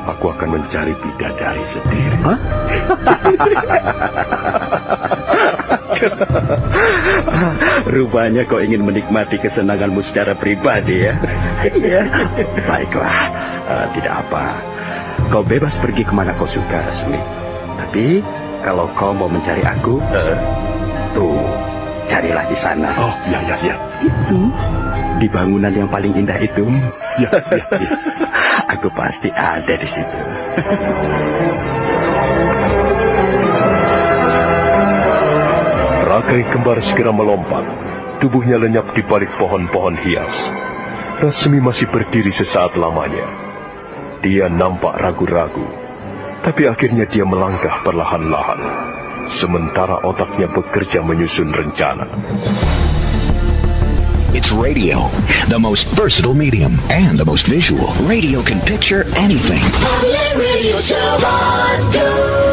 Aku akan mencari bidadari sendiri. Hah? [laughs] Rupanya kau ingin menikmati kesenanganmu secara pribadi ya. Iya. [laughs] Baiklah, Eh, tidak apa. Kau bebas pergi ke mana kau suka, Rasmi. Tapi kalau kau mau mencari aku, eh, tuh carilah di sana. Oh, ya, ya, ya. Itu di bangunan yang paling indah itu. [laughs] Ya, ya, ya. Aku pasti ada di situ. Rakai Kembar segera melompat. Tubuhnya lenyap di balik pohon-pohon hias. Rasmi masih berdiri sesaat lamanya. Dia nampak ragu-ragu. Tapi akhirnya dia melangkah perlahan-lahan. Sementara otaknya bekerja menyusun rencana. It's radio, the most versatile medium and the most visual. Radio can picture anything. Radio Show on